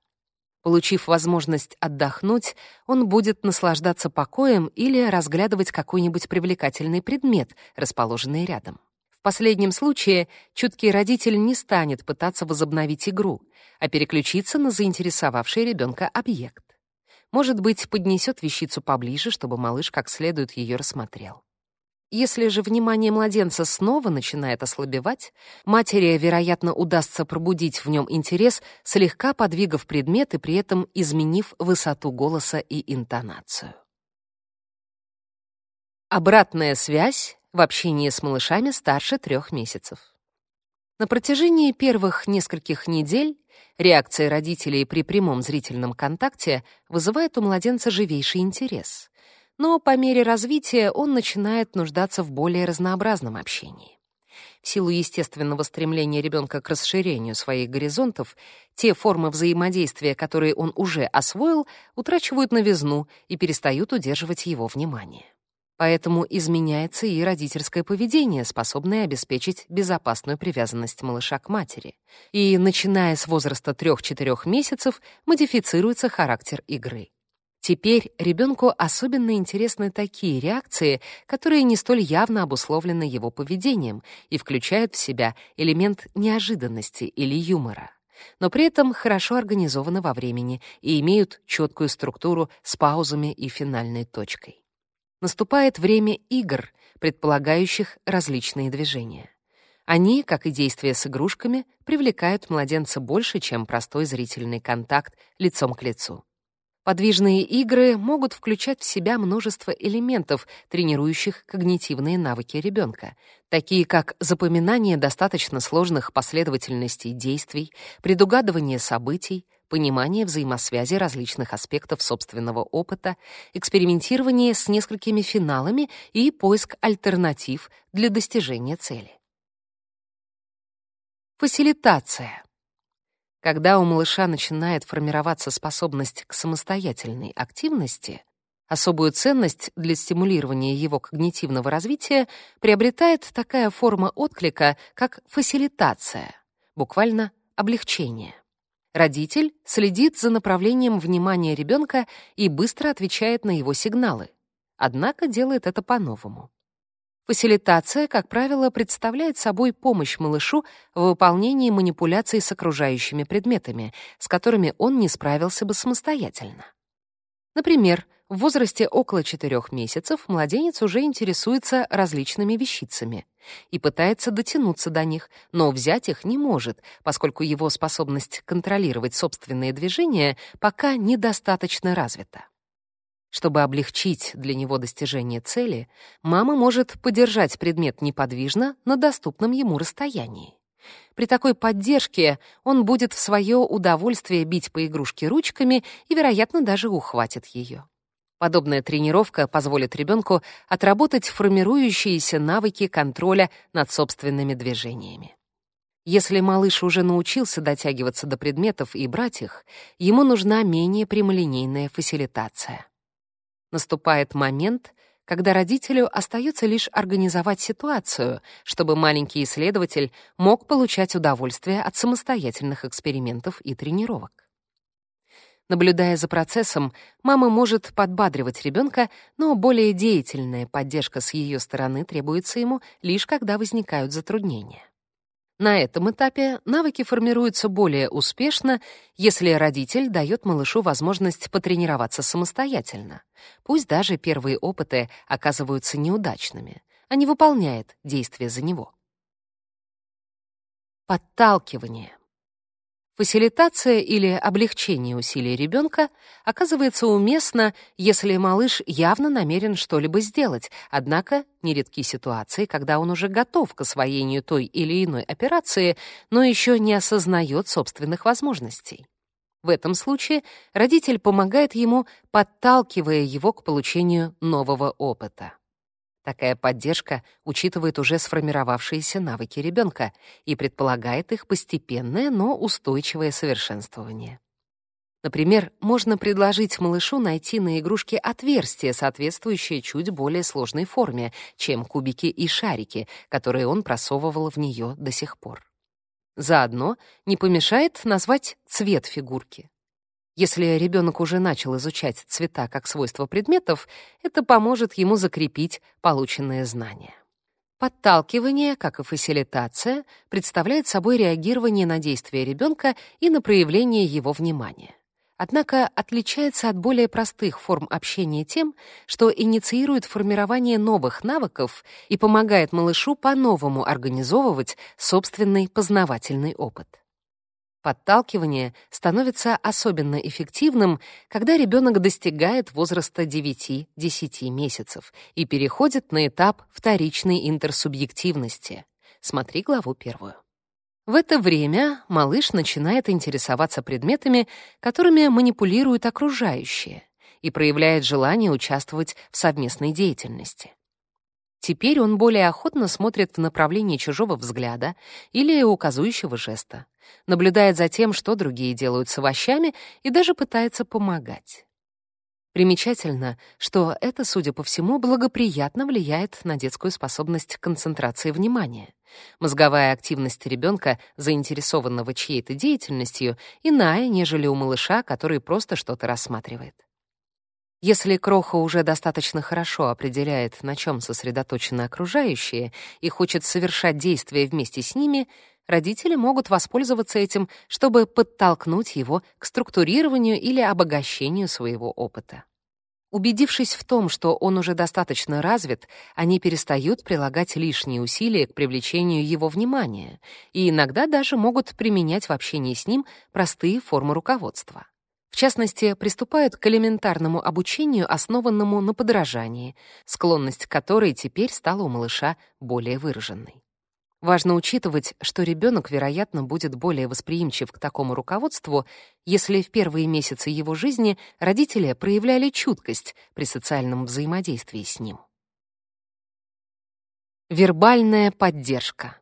Получив возможность отдохнуть, он будет наслаждаться покоем или разглядывать какой-нибудь привлекательный предмет, расположенный рядом. В последнем случае чуткий родитель не станет пытаться возобновить игру, а переключиться на заинтересовавший ребенка объект. Может быть, поднесет вещицу поближе, чтобы малыш как следует ее рассмотрел. Если же внимание младенца снова начинает ослабевать, матери, вероятно, удастся пробудить в нем интерес, слегка подвигав предмет и при этом изменив высоту голоса и интонацию. Обратная связь в общении с малышами старше трех месяцев. На протяжении первых нескольких недель реакция родителей при прямом зрительном контакте вызывает у младенца живейший интерес но по мере развития он начинает нуждаться в более разнообразном общении. В силу естественного стремления ребенка к расширению своих горизонтов, те формы взаимодействия, которые он уже освоил, утрачивают новизну и перестают удерживать его внимание. Поэтому изменяется и родительское поведение, способное обеспечить безопасную привязанность малыша к матери. И, начиная с возраста 3-4 месяцев, модифицируется характер игры. Теперь ребенку особенно интересны такие реакции, которые не столь явно обусловлены его поведением и включают в себя элемент неожиданности или юмора, но при этом хорошо организованы во времени и имеют четкую структуру с паузами и финальной точкой. Наступает время игр, предполагающих различные движения. Они, как и действия с игрушками, привлекают младенца больше, чем простой зрительный контакт лицом к лицу. Подвижные игры могут включать в себя множество элементов, тренирующих когнитивные навыки ребенка, такие как запоминание достаточно сложных последовательностей действий, предугадывание событий, понимание взаимосвязи различных аспектов собственного опыта, экспериментирование с несколькими финалами и поиск альтернатив для достижения цели. Фасилитация. Когда у малыша начинает формироваться способность к самостоятельной активности, особую ценность для стимулирования его когнитивного развития приобретает такая форма отклика, как фасилитация, буквально облегчение. Родитель следит за направлением внимания ребенка и быстро отвечает на его сигналы, однако делает это по-новому. Фасилитация, как правило, представляет собой помощь малышу в выполнении манипуляций с окружающими предметами, с которыми он не справился бы самостоятельно. Например, в возрасте около 4 месяцев младенец уже интересуется различными вещицами и пытается дотянуться до них, но взять их не может, поскольку его способность контролировать собственные движения пока недостаточно развита. Чтобы облегчить для него достижение цели, мама может подержать предмет неподвижно на доступном ему расстоянии. При такой поддержке он будет в свое удовольствие бить по игрушке ручками и, вероятно, даже ухватит ее. Подобная тренировка позволит ребенку отработать формирующиеся навыки контроля над собственными движениями. Если малыш уже научился дотягиваться до предметов и брать их, ему нужна менее прямолинейная фасилитация. Наступает момент, когда родителю остается лишь организовать ситуацию, чтобы маленький исследователь мог получать удовольствие от самостоятельных экспериментов и тренировок. Наблюдая за процессом, мама может подбадривать ребенка, но более деятельная поддержка с ее стороны требуется ему лишь когда возникают затруднения. На этом этапе навыки формируются более успешно, если родитель дает малышу возможность потренироваться самостоятельно. Пусть даже первые опыты оказываются неудачными, а не выполняет действия за него. Подталкивание. Фасилитация или облегчение усилий ребенка оказывается уместно, если малыш явно намерен что-либо сделать, однако нередки ситуации, когда он уже готов к освоению той или иной операции, но еще не осознает собственных возможностей. В этом случае родитель помогает ему, подталкивая его к получению нового опыта. Такая поддержка учитывает уже сформировавшиеся навыки ребенка и предполагает их постепенное, но устойчивое совершенствование. Например, можно предложить малышу найти на игрушке отверстие, соответствующее чуть более сложной форме, чем кубики и шарики, которые он просовывал в нее до сих пор. Заодно не помешает назвать цвет фигурки. Если ребенок уже начал изучать цвета как свойства предметов, это поможет ему закрепить полученные знания. Подталкивание, как и фасилитация, представляет собой реагирование на действия ребенка и на проявление его внимания. Однако отличается от более простых форм общения тем, что инициирует формирование новых навыков и помогает малышу по-новому организовывать собственный познавательный опыт. Подталкивание становится особенно эффективным, когда ребенок достигает возраста 9-10 месяцев и переходит на этап вторичной интерсубъективности. Смотри главу первую. В это время малыш начинает интересоваться предметами, которыми манипулируют окружающие, и проявляет желание участвовать в совместной деятельности. Теперь он более охотно смотрит в направлении чужого взгляда или указующего жеста, наблюдает за тем, что другие делают с овощами, и даже пытается помогать. Примечательно, что это, судя по всему, благоприятно влияет на детскую способность концентрации внимания. Мозговая активность ребенка, заинтересованного чьей-то деятельностью, иная, нежели у малыша, который просто что-то рассматривает. Если кроха уже достаточно хорошо определяет, на чем сосредоточены окружающие, и хочет совершать действия вместе с ними, родители могут воспользоваться этим, чтобы подтолкнуть его к структурированию или обогащению своего опыта. Убедившись в том, что он уже достаточно развит, они перестают прилагать лишние усилия к привлечению его внимания и иногда даже могут применять в общении с ним простые формы руководства. В частности, приступают к элементарному обучению, основанному на подражании, склонность к которой теперь стала у малыша более выраженной. Важно учитывать, что ребенок, вероятно, будет более восприимчив к такому руководству, если в первые месяцы его жизни родители проявляли чуткость при социальном взаимодействии с ним. Вербальная поддержка.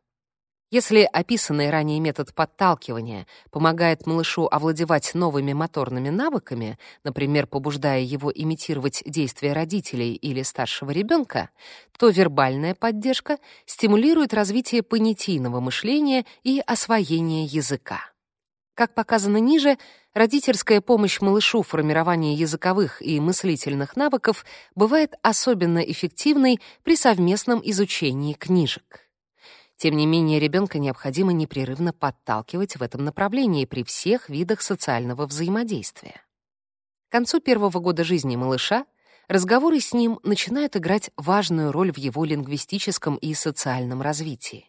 Если описанный ранее метод подталкивания помогает малышу овладевать новыми моторными навыками, например, побуждая его имитировать действия родителей или старшего ребенка, то вербальная поддержка стимулирует развитие понятийного мышления и освоение языка. Как показано ниже, родительская помощь малышу в формировании языковых и мыслительных навыков бывает особенно эффективной при совместном изучении книжек. Тем не менее, ребенка необходимо непрерывно подталкивать в этом направлении при всех видах социального взаимодействия. К концу первого года жизни малыша разговоры с ним начинают играть важную роль в его лингвистическом и социальном развитии.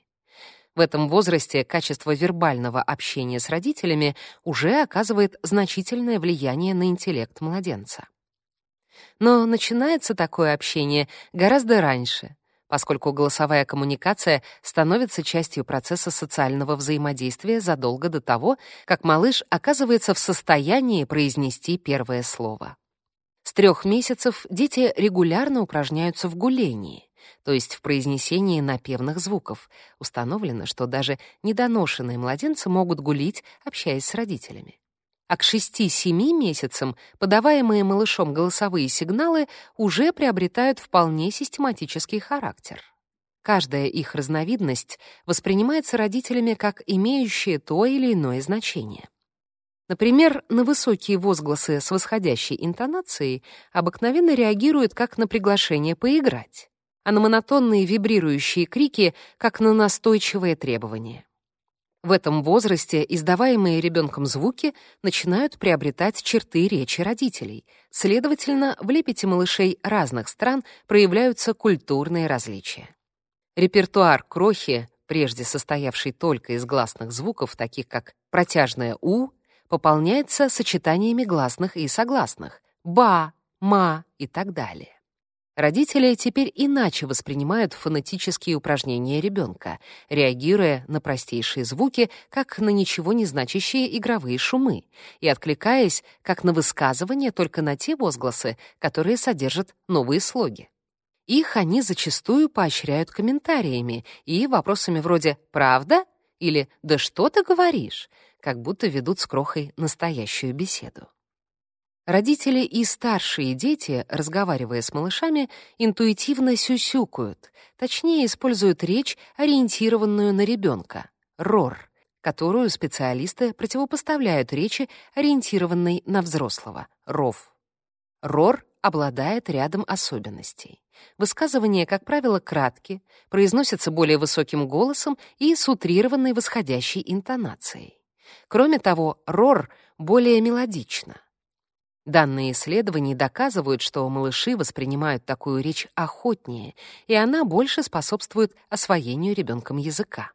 В этом возрасте качество вербального общения с родителями уже оказывает значительное влияние на интеллект младенца. Но начинается такое общение гораздо раньше, поскольку голосовая коммуникация становится частью процесса социального взаимодействия задолго до того, как малыш оказывается в состоянии произнести первое слово. С трех месяцев дети регулярно упражняются в гулении, то есть в произнесении напевных звуков. Установлено, что даже недоношенные младенцы могут гулить, общаясь с родителями а к 6-7 месяцам подаваемые малышом голосовые сигналы уже приобретают вполне систематический характер. Каждая их разновидность воспринимается родителями как имеющая то или иное значение. Например, на высокие возгласы с восходящей интонацией обыкновенно реагируют как на приглашение поиграть, а на монотонные вибрирующие крики — как на настойчивое требование. В этом возрасте издаваемые ребенком звуки начинают приобретать черты речи родителей. Следовательно, в лепете малышей разных стран проявляются культурные различия. Репертуар крохи, прежде состоявший только из гласных звуков, таких как протяжное «у», пополняется сочетаниями гласных и согласных «ба», «ма» и так далее. Родители теперь иначе воспринимают фонетические упражнения ребенка, реагируя на простейшие звуки, как на ничего не значащие игровые шумы, и откликаясь как на высказывания только на те возгласы, которые содержат новые слоги. Их они зачастую поощряют комментариями и вопросами вроде «правда?» или «да что ты говоришь?», как будто ведут с крохой настоящую беседу. Родители и старшие дети, разговаривая с малышами, интуитивно сюсюкают, точнее используют речь, ориентированную на ребенка, рор, которую специалисты противопоставляют речи, ориентированной на взрослого, ров. Рор обладает рядом особенностей. Высказывания, как правило, кратки, произносятся более высоким голосом и с утрированной восходящей интонацией. Кроме того, рор более мелодично — Данные исследований доказывают, что малыши воспринимают такую речь охотнее, и она больше способствует освоению ребенком языка.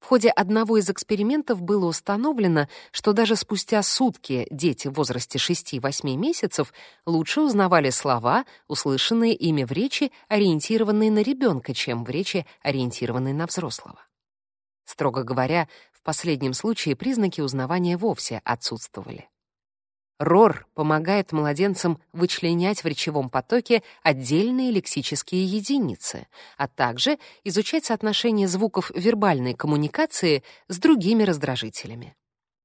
В ходе одного из экспериментов было установлено, что даже спустя сутки дети в возрасте 6-8 месяцев лучше узнавали слова, услышанные ими в речи, ориентированные на ребенка, чем в речи, ориентированные на взрослого. Строго говоря, в последнем случае признаки узнавания вовсе отсутствовали. РОР помогает младенцам вычленять в речевом потоке отдельные лексические единицы, а также изучать соотношение звуков вербальной коммуникации с другими раздражителями.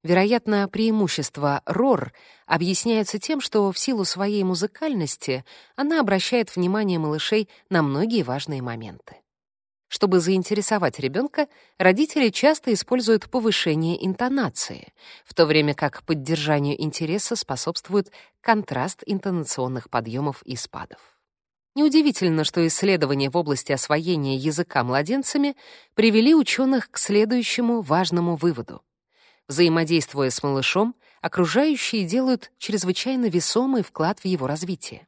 Вероятно, преимущества РОР объясняются тем, что в силу своей музыкальности она обращает внимание малышей на многие важные моменты. Чтобы заинтересовать ребенка, родители часто используют повышение интонации, в то время как поддержанию интереса способствует контраст интонационных подъемов и спадов. Неудивительно, что исследования в области освоения языка младенцами привели ученых к следующему важному выводу. Взаимодействуя с малышом, окружающие делают чрезвычайно весомый вклад в его развитие.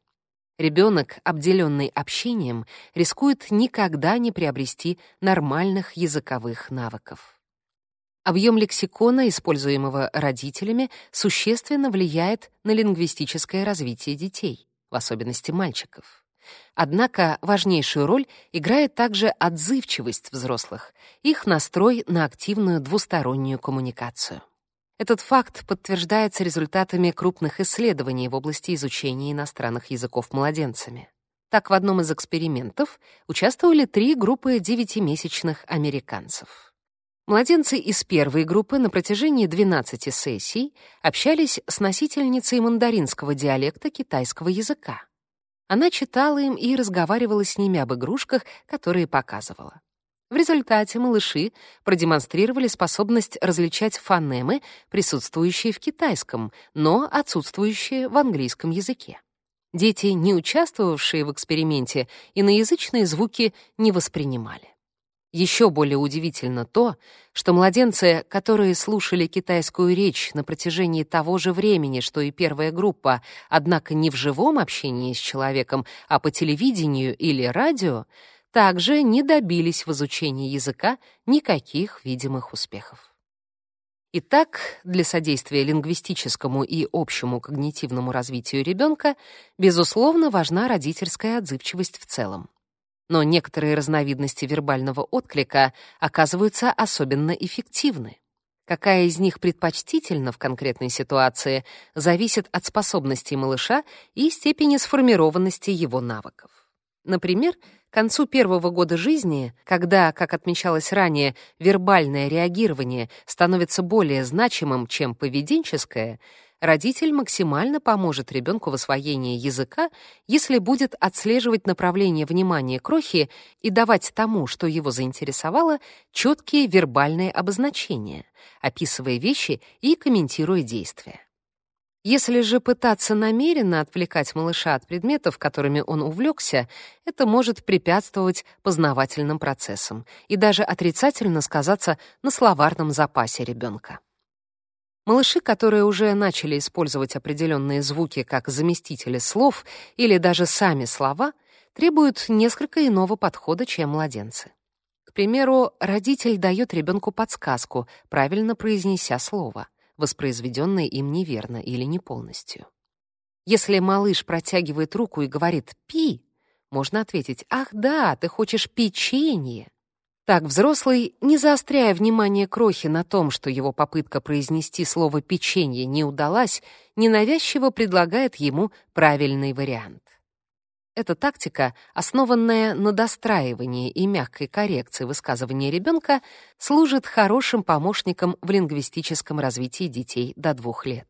Ребенок, обделенный общением, рискует никогда не приобрести нормальных языковых навыков. Объем лексикона, используемого родителями, существенно влияет на лингвистическое развитие детей, в особенности мальчиков. Однако важнейшую роль играет также отзывчивость взрослых, их настрой на активную двустороннюю коммуникацию. Этот факт подтверждается результатами крупных исследований в области изучения иностранных языков младенцами. Так, в одном из экспериментов участвовали три группы девятимесячных американцев. Младенцы из первой группы на протяжении 12 сессий общались с носительницей мандаринского диалекта китайского языка. Она читала им и разговаривала с ними об игрушках, которые показывала. В результате малыши продемонстрировали способность различать фонемы, присутствующие в китайском, но отсутствующие в английском языке. Дети, не участвовавшие в эксперименте, иноязычные звуки не воспринимали. Еще более удивительно то, что младенцы, которые слушали китайскую речь на протяжении того же времени, что и первая группа, однако не в живом общении с человеком, а по телевидению или радио, также не добились в изучении языка никаких видимых успехов. Итак, для содействия лингвистическому и общему когнитивному развитию ребенка, безусловно, важна родительская отзывчивость в целом. Но некоторые разновидности вербального отклика оказываются особенно эффективны. Какая из них предпочтительна в конкретной ситуации, зависит от способностей малыша и степени сформированности его навыков. Например, к концу первого года жизни, когда, как отмечалось ранее, вербальное реагирование становится более значимым, чем поведенческое, родитель максимально поможет ребенку в освоении языка, если будет отслеживать направление внимания крохи и давать тому, что его заинтересовало, четкие вербальные обозначения, описывая вещи и комментируя действия. Если же пытаться намеренно отвлекать малыша от предметов, которыми он увлекся, это может препятствовать познавательным процессам и даже отрицательно сказаться на словарном запасе ребенка. Малыши, которые уже начали использовать определенные звуки как заместители слов или даже сами слова, требуют несколько иного подхода, чем младенцы. К примеру, родитель дает ребенку подсказку, правильно произнеся слово — воспроизведенное им неверно или не полностью. Если малыш протягивает руку и говорит «пи», можно ответить «Ах да, ты хочешь печенье». Так взрослый, не заостряя внимание крохи на том, что его попытка произнести слово «печенье» не удалась, ненавязчиво предлагает ему правильный вариант. Эта тактика, основанная на достраивании и мягкой коррекции высказывания ребенка, служит хорошим помощником в лингвистическом развитии детей до двух лет.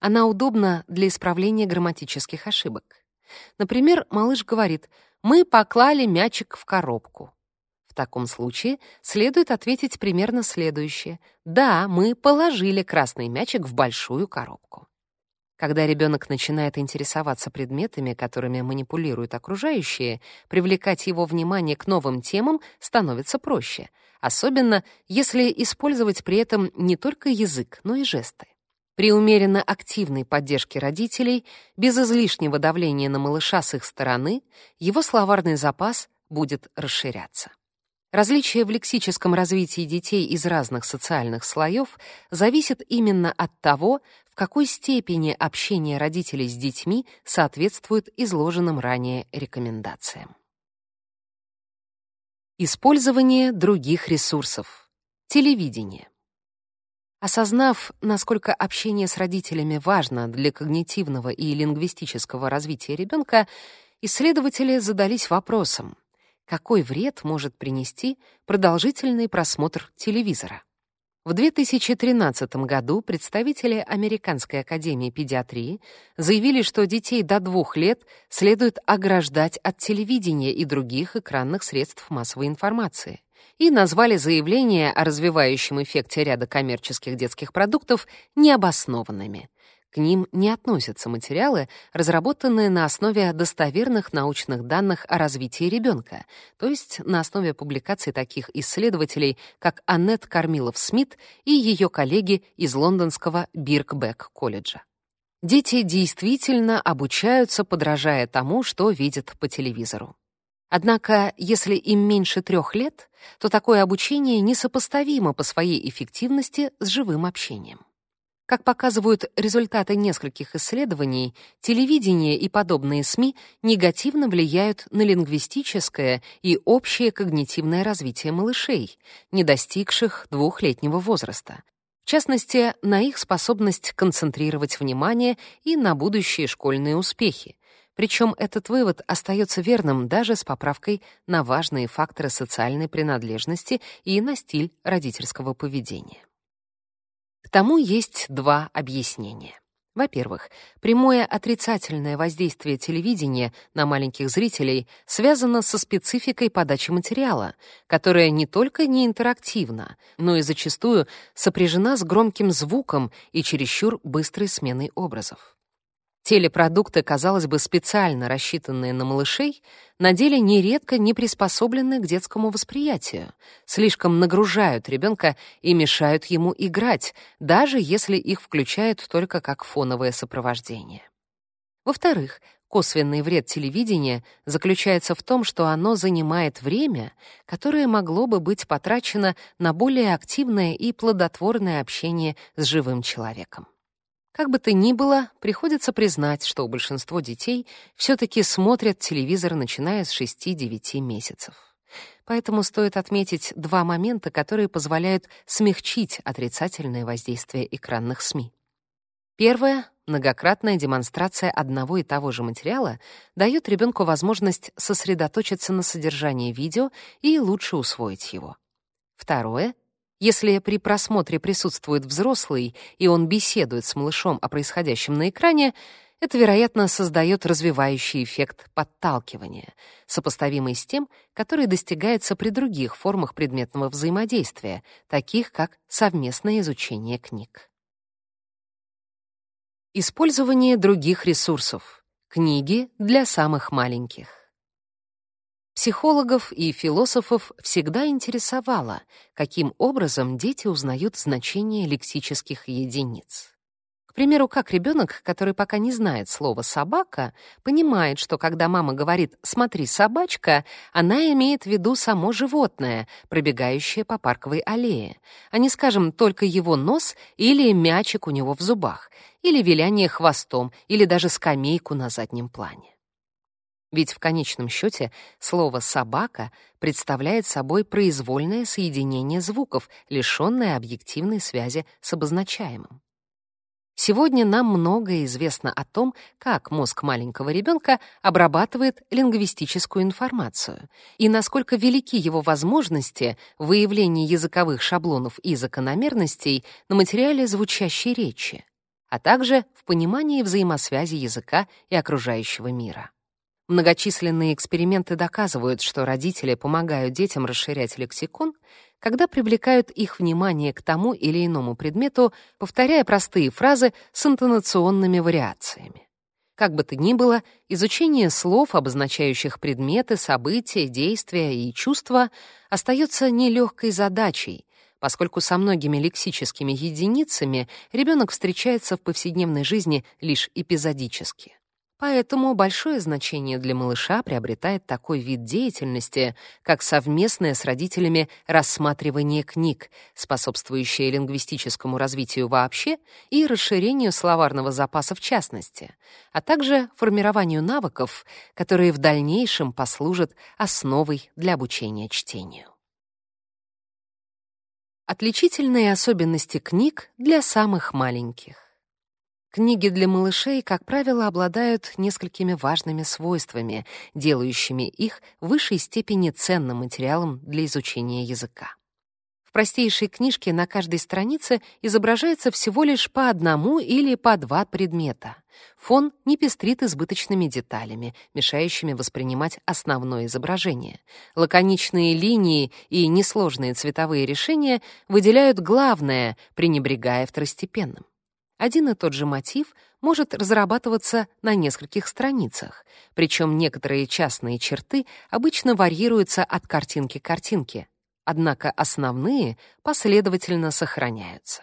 Она удобна для исправления грамматических ошибок. Например, малыш говорит «Мы поклали мячик в коробку». В таком случае следует ответить примерно следующее. «Да, мы положили красный мячик в большую коробку». Когда ребенок начинает интересоваться предметами, которыми манипулируют окружающие, привлекать его внимание к новым темам становится проще, особенно если использовать при этом не только язык, но и жесты. При умеренно активной поддержке родителей, без излишнего давления на малыша с их стороны, его словарный запас будет расширяться. Различие в лексическом развитии детей из разных социальных слоев зависит именно от того, в какой степени общение родителей с детьми соответствует изложенным ранее рекомендациям. Использование других ресурсов. Телевидение. Осознав, насколько общение с родителями важно для когнитивного и лингвистического развития ребенка, исследователи задались вопросом, какой вред может принести продолжительный просмотр телевизора. В 2013 году представители Американской академии педиатрии заявили, что детей до двух лет следует ограждать от телевидения и других экранных средств массовой информации и назвали заявления о развивающем эффекте ряда коммерческих детских продуктов необоснованными. К ним не относятся материалы, разработанные на основе достоверных научных данных о развитии ребенка, то есть на основе публикаций таких исследователей, как Аннет Кармилов-Смит и ее коллеги из лондонского Биркбек колледжа. Дети действительно обучаются, подражая тому, что видят по телевизору. Однако, если им меньше трех лет, то такое обучение несопоставимо по своей эффективности с живым общением. Как показывают результаты нескольких исследований, телевидение и подобные СМИ негативно влияют на лингвистическое и общее когнитивное развитие малышей, не достигших двухлетнего возраста, в частности, на их способность концентрировать внимание и на будущие школьные успехи. Причем этот вывод остается верным даже с поправкой на важные факторы социальной принадлежности и на стиль родительского поведения. Тому есть два объяснения. Во-первых, прямое отрицательное воздействие телевидения на маленьких зрителей связано со спецификой подачи материала, которая не только не интерактивна, но и зачастую сопряжена с громким звуком и чересчур быстрой сменой образов. Телепродукты, казалось бы, специально рассчитанные на малышей, на деле нередко не приспособлены к детскому восприятию, слишком нагружают ребенка и мешают ему играть, даже если их включают только как фоновое сопровождение. Во-вторых, косвенный вред телевидения заключается в том, что оно занимает время, которое могло бы быть потрачено на более активное и плодотворное общение с живым человеком. Как бы то ни было, приходится признать, что большинство детей все-таки смотрят телевизор, начиная с 6-9 месяцев. Поэтому стоит отметить два момента, которые позволяют смягчить отрицательное воздействие экранных СМИ. Первое — многократная демонстрация одного и того же материала дает ребенку возможность сосредоточиться на содержании видео и лучше усвоить его. Второе если при просмотре присутствует взрослый, и он беседует с малышом о происходящем на экране, это, вероятно, создает развивающий эффект подталкивания, сопоставимый с тем, который достигается при других формах предметного взаимодействия, таких как совместное изучение книг. Использование других ресурсов. Книги для самых маленьких. Психологов и философов всегда интересовало, каким образом дети узнают значение лексических единиц. К примеру, как ребенок, который пока не знает слова «собака», понимает, что когда мама говорит «смотри, собачка», она имеет в виду само животное, пробегающее по парковой аллее, а не, скажем, только его нос или мячик у него в зубах, или виляние хвостом, или даже скамейку на заднем плане. Ведь в конечном счете слово «собака» представляет собой произвольное соединение звуков, лишённое объективной связи с обозначаемым. Сегодня нам многое известно о том, как мозг маленького ребенка обрабатывает лингвистическую информацию и насколько велики его возможности в выявлении языковых шаблонов и закономерностей на материале звучащей речи, а также в понимании взаимосвязи языка и окружающего мира. Многочисленные эксперименты доказывают, что родители помогают детям расширять лексикон, когда привлекают их внимание к тому или иному предмету, повторяя простые фразы с интонационными вариациями. Как бы то ни было, изучение слов, обозначающих предметы, события, действия и чувства, остается нелегкой задачей, поскольку со многими лексическими единицами ребенок встречается в повседневной жизни лишь эпизодически. Поэтому большое значение для малыша приобретает такой вид деятельности, как совместное с родителями рассматривание книг, способствующее лингвистическому развитию вообще и расширению словарного запаса в частности, а также формированию навыков, которые в дальнейшем послужат основой для обучения чтению. Отличительные особенности книг для самых маленьких. Книги для малышей, как правило, обладают несколькими важными свойствами, делающими их в высшей степени ценным материалом для изучения языка. В простейшей книжке на каждой странице изображается всего лишь по одному или по два предмета. Фон не пестрит избыточными деталями, мешающими воспринимать основное изображение. Лаконичные линии и несложные цветовые решения выделяют главное, пренебрегая второстепенным. Один и тот же мотив может разрабатываться на нескольких страницах, причем некоторые частные черты обычно варьируются от картинки к картинке, однако основные последовательно сохраняются.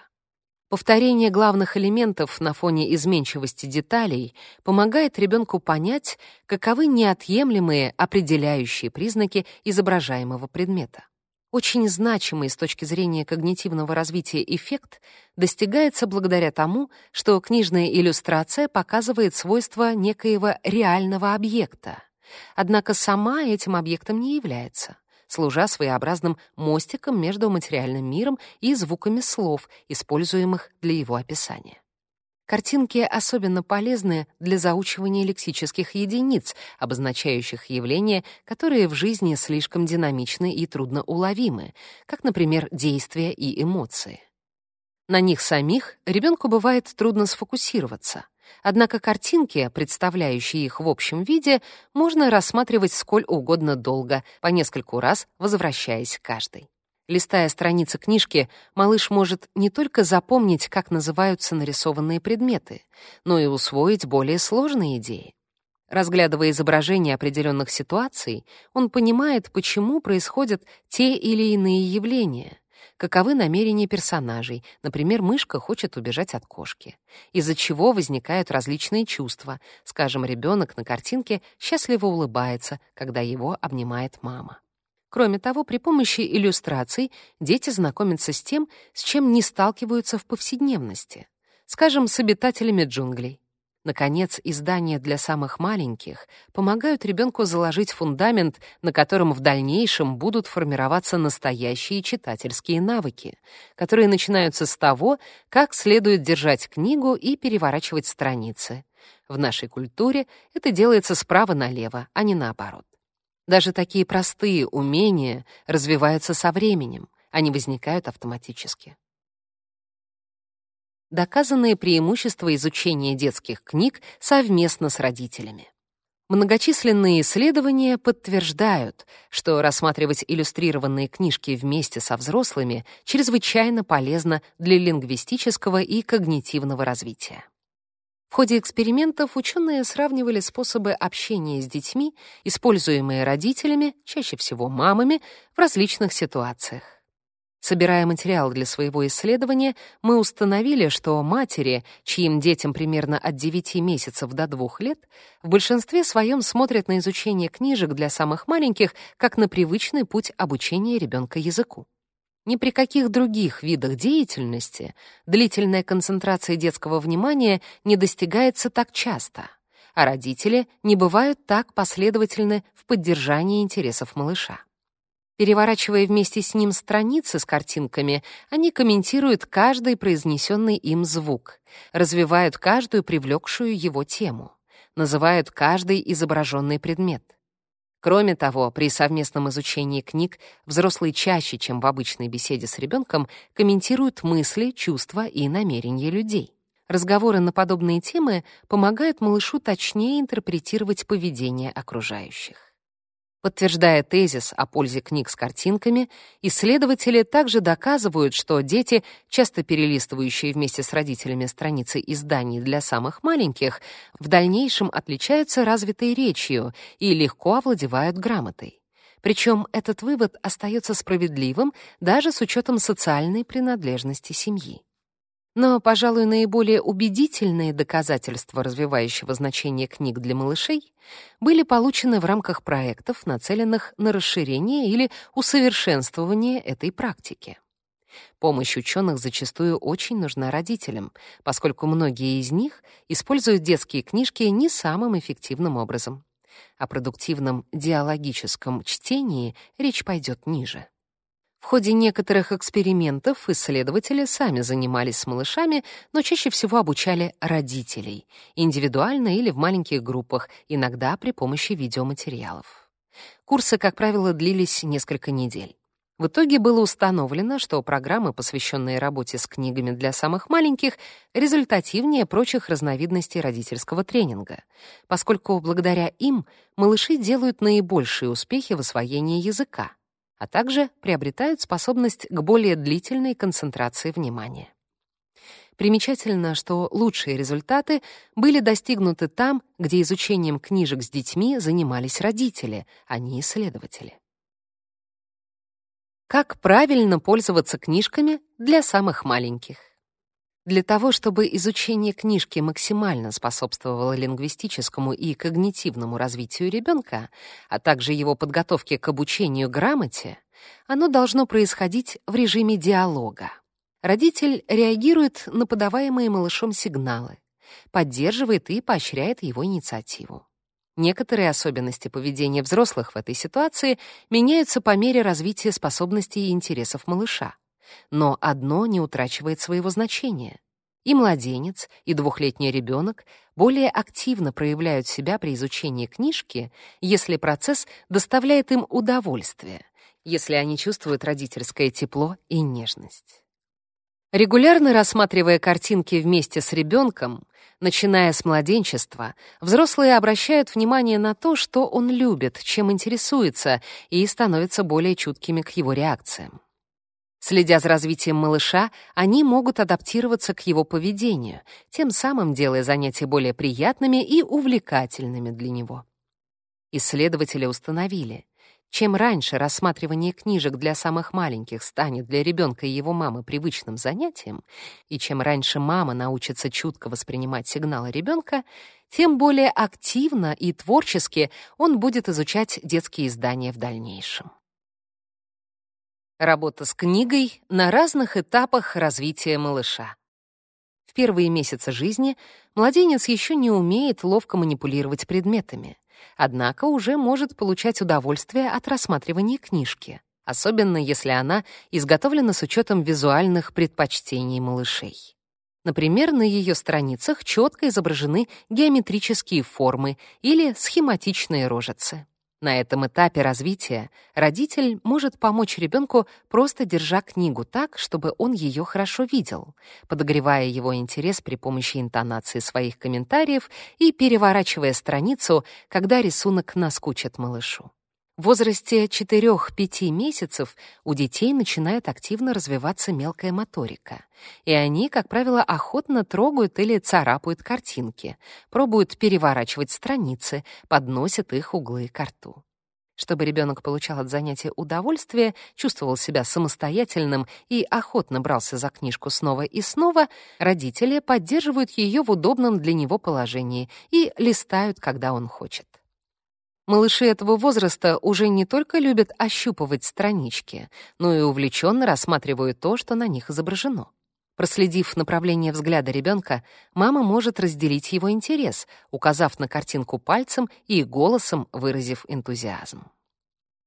Повторение главных элементов на фоне изменчивости деталей помогает ребенку понять, каковы неотъемлемые определяющие признаки изображаемого предмета. Очень значимый с точки зрения когнитивного развития эффект достигается благодаря тому, что книжная иллюстрация показывает свойства некоего реального объекта, однако сама этим объектом не является служа своеобразным мостиком между материальным миром и звуками слов, используемых для его описания. Картинки особенно полезны для заучивания лексических единиц, обозначающих явления, которые в жизни слишком динамичны и трудноуловимы, как, например, действия и эмоции. На них самих ребенку бывает трудно сфокусироваться — Однако картинки, представляющие их в общем виде, можно рассматривать сколь угодно долго, по нескольку раз возвращаясь к каждой. Листая страницы книжки, малыш может не только запомнить, как называются нарисованные предметы, но и усвоить более сложные идеи. Разглядывая изображения определенных ситуаций, он понимает, почему происходят те или иные явления, каковы намерения персонажей, например, мышка хочет убежать от кошки, из-за чего возникают различные чувства, скажем, ребенок на картинке счастливо улыбается, когда его обнимает мама. Кроме того, при помощи иллюстраций дети знакомятся с тем, с чем не сталкиваются в повседневности, скажем, с обитателями джунглей. Наконец, издания для самых маленьких помогают ребенку заложить фундамент, на котором в дальнейшем будут формироваться настоящие читательские навыки, которые начинаются с того, как следует держать книгу и переворачивать страницы. В нашей культуре это делается справа налево, а не наоборот. Даже такие простые умения развиваются со временем, они возникают автоматически доказанные преимущества изучения детских книг совместно с родителями. Многочисленные исследования подтверждают, что рассматривать иллюстрированные книжки вместе со взрослыми чрезвычайно полезно для лингвистического и когнитивного развития. В ходе экспериментов ученые сравнивали способы общения с детьми, используемые родителями, чаще всего мамами, в различных ситуациях. Собирая материал для своего исследования, мы установили, что матери, чьим детям примерно от 9 месяцев до 2 лет, в большинстве своем смотрят на изучение книжек для самых маленьких как на привычный путь обучения ребенка языку. Ни при каких других видах деятельности длительная концентрация детского внимания не достигается так часто, а родители не бывают так последовательны в поддержании интересов малыша. Переворачивая вместе с ним страницы с картинками, они комментируют каждый произнесенный им звук, развивают каждую привлекшую его тему, называют каждый изображенный предмет. Кроме того, при совместном изучении книг взрослые чаще, чем в обычной беседе с ребенком, комментируют мысли, чувства и намерения людей. Разговоры на подобные темы помогают малышу точнее интерпретировать поведение окружающих. Подтверждая тезис о пользе книг с картинками, исследователи также доказывают, что дети, часто перелистывающие вместе с родителями страницы изданий для самых маленьких, в дальнейшем отличаются развитой речью и легко овладевают грамотой. Причем этот вывод остается справедливым даже с учетом социальной принадлежности семьи. Но, пожалуй, наиболее убедительные доказательства развивающего значения книг для малышей были получены в рамках проектов, нацеленных на расширение или усовершенствование этой практики. Помощь ученых зачастую очень нужна родителям, поскольку многие из них используют детские книжки не самым эффективным образом. О продуктивном диалогическом чтении речь пойдет ниже. В ходе некоторых экспериментов исследователи сами занимались с малышами, но чаще всего обучали родителей, индивидуально или в маленьких группах, иногда при помощи видеоматериалов. Курсы, как правило, длились несколько недель. В итоге было установлено, что программы, посвященные работе с книгами для самых маленьких, результативнее прочих разновидностей родительского тренинга, поскольку благодаря им малыши делают наибольшие успехи в освоении языка, а также приобретают способность к более длительной концентрации внимания. Примечательно, что лучшие результаты были достигнуты там, где изучением книжек с детьми занимались родители, а не исследователи. Как правильно пользоваться книжками для самых маленьких? Для того, чтобы изучение книжки максимально способствовало лингвистическому и когнитивному развитию ребенка, а также его подготовке к обучению грамоте, оно должно происходить в режиме диалога. Родитель реагирует на подаваемые малышом сигналы, поддерживает и поощряет его инициативу. Некоторые особенности поведения взрослых в этой ситуации меняются по мере развития способностей и интересов малыша. Но одно не утрачивает своего значения. И младенец, и двухлетний ребенок более активно проявляют себя при изучении книжки, если процесс доставляет им удовольствие, если они чувствуют родительское тепло и нежность. Регулярно рассматривая картинки вместе с ребенком, начиная с младенчества, взрослые обращают внимание на то, что он любит, чем интересуется, и становятся более чуткими к его реакциям. Следя за развитием малыша, они могут адаптироваться к его поведению, тем самым делая занятия более приятными и увлекательными для него. Исследователи установили, чем раньше рассматривание книжек для самых маленьких станет для ребенка и его мамы привычным занятием, и чем раньше мама научится чутко воспринимать сигналы ребенка, тем более активно и творчески он будет изучать детские издания в дальнейшем. Работа с книгой на разных этапах развития малыша. В первые месяцы жизни младенец еще не умеет ловко манипулировать предметами, однако уже может получать удовольствие от рассматривания книжки, особенно если она изготовлена с учетом визуальных предпочтений малышей. Например, на ее страницах четко изображены геометрические формы или схематичные рожицы. На этом этапе развития родитель может помочь ребенку, просто держа книгу так, чтобы он ее хорошо видел, подогревая его интерес при помощи интонации своих комментариев и переворачивая страницу, когда рисунок наскучит малышу. В возрасте 4-5 месяцев у детей начинает активно развиваться мелкая моторика, и они, как правило, охотно трогают или царапают картинки, пробуют переворачивать страницы, подносят их углы к рту. Чтобы ребенок получал от занятия удовольствие, чувствовал себя самостоятельным и охотно брался за книжку снова и снова, родители поддерживают ее в удобном для него положении и листают, когда он хочет. Малыши этого возраста уже не только любят ощупывать странички, но и увлеченно рассматривают то, что на них изображено. Проследив направление взгляда ребенка, мама может разделить его интерес, указав на картинку пальцем и голосом выразив энтузиазм.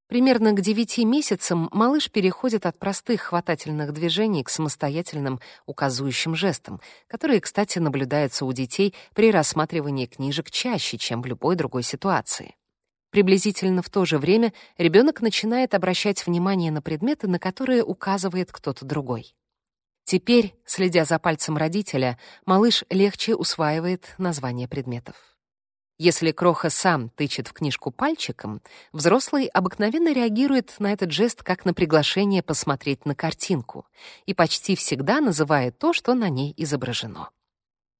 Примерно к 9 месяцам малыш переходит от простых хватательных движений к самостоятельным указующим жестам, которые, кстати, наблюдаются у детей при рассматривании книжек чаще, чем в любой другой ситуации. Приблизительно в то же время ребенок начинает обращать внимание на предметы, на которые указывает кто-то другой. Теперь, следя за пальцем родителя, малыш легче усваивает название предметов. Если Кроха сам тычет в книжку пальчиком, взрослый обыкновенно реагирует на этот жест как на приглашение посмотреть на картинку и почти всегда называет то, что на ней изображено.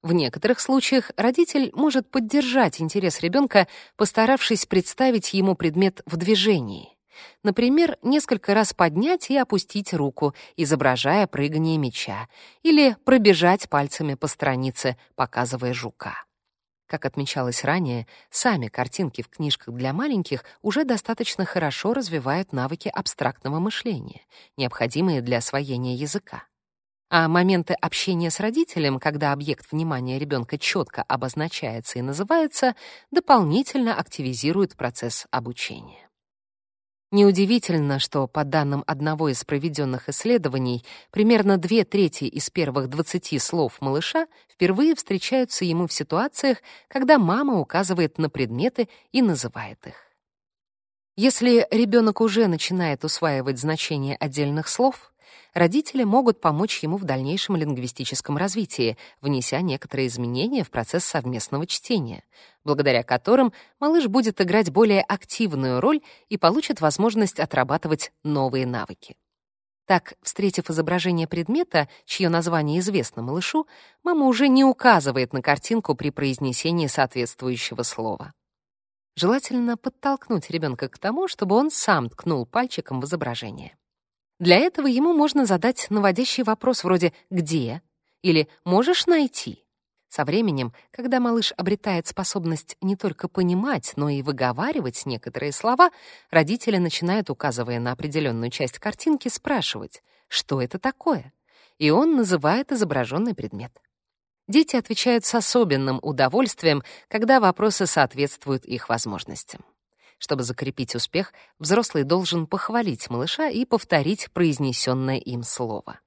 В некоторых случаях родитель может поддержать интерес ребенка, постаравшись представить ему предмет в движении. Например, несколько раз поднять и опустить руку, изображая прыгание мяча, или пробежать пальцами по странице, показывая жука. Как отмечалось ранее, сами картинки в книжках для маленьких уже достаточно хорошо развивают навыки абстрактного мышления, необходимые для освоения языка а моменты общения с родителем, когда объект внимания ребенка четко обозначается и называется, дополнительно активизируют процесс обучения. Неудивительно, что, по данным одного из проведенных исследований, примерно две трети из первых 20 слов малыша впервые встречаются ему в ситуациях, когда мама указывает на предметы и называет их. Если ребенок уже начинает усваивать значение отдельных слов, родители могут помочь ему в дальнейшем лингвистическом развитии, внеся некоторые изменения в процесс совместного чтения, благодаря которым малыш будет играть более активную роль и получит возможность отрабатывать новые навыки. Так, встретив изображение предмета, чье название известно малышу, мама уже не указывает на картинку при произнесении соответствующего слова. Желательно подтолкнуть ребенка к тому, чтобы он сам ткнул пальчиком в изображение. Для этого ему можно задать наводящий вопрос вроде «где?» или «можешь найти?». Со временем, когда малыш обретает способность не только понимать, но и выговаривать некоторые слова, родители начинают, указывая на определенную часть картинки, спрашивать, что это такое, и он называет изображенный предмет. Дети отвечают с особенным удовольствием, когда вопросы соответствуют их возможностям. Чтобы закрепить успех, взрослый должен похвалить малыша и повторить произнесенное им слово.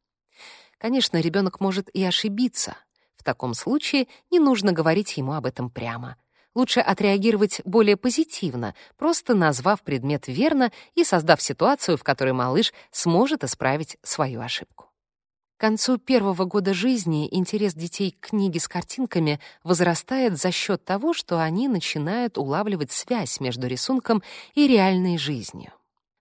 Конечно, ребенок может и ошибиться — таком случае не нужно говорить ему об этом прямо. Лучше отреагировать более позитивно, просто назвав предмет верно и создав ситуацию, в которой малыш сможет исправить свою ошибку. К концу первого года жизни интерес детей к книге с картинками возрастает за счет того, что они начинают улавливать связь между рисунком и реальной жизнью.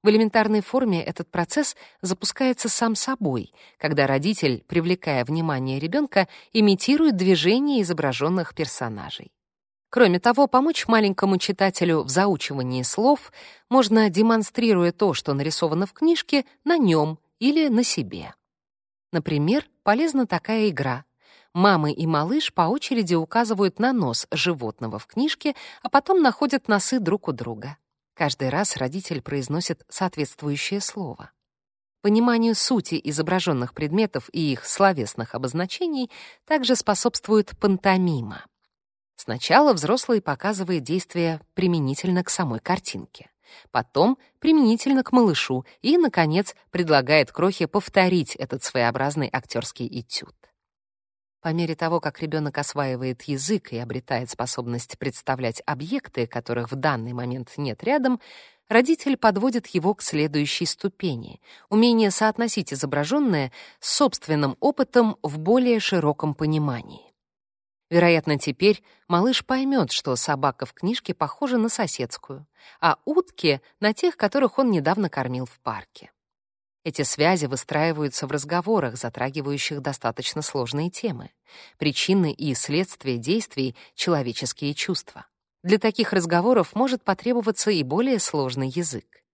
В элементарной форме этот процесс запускается сам собой, когда родитель, привлекая внимание ребенка, имитирует движения изображенных персонажей. Кроме того, помочь маленькому читателю в заучивании слов можно, демонстрируя то, что нарисовано в книжке, на нем или на себе. Например, полезна такая игра. Мамы и малыш по очереди указывают на нос животного в книжке, а потом находят носы друг у друга. Каждый раз родитель произносит соответствующее слово. Пониманию сути изображенных предметов и их словесных обозначений также способствует пантомима. Сначала взрослый показывает действие применительно к самой картинке, потом применительно к малышу и, наконец, предлагает крохе повторить этот своеобразный актерский этюд. По мере того, как ребенок осваивает язык и обретает способность представлять объекты, которых в данный момент нет рядом, родитель подводит его к следующей ступени — умение соотносить изображенное с собственным опытом в более широком понимании. Вероятно, теперь малыш поймет, что собака в книжке похожа на соседскую, а утки — на тех, которых он недавно кормил в парке. Эти связи выстраиваются в разговорах, затрагивающих достаточно сложные темы. Причины и следствия действий — человеческие чувства. Для таких разговоров может потребоваться и более сложный язык.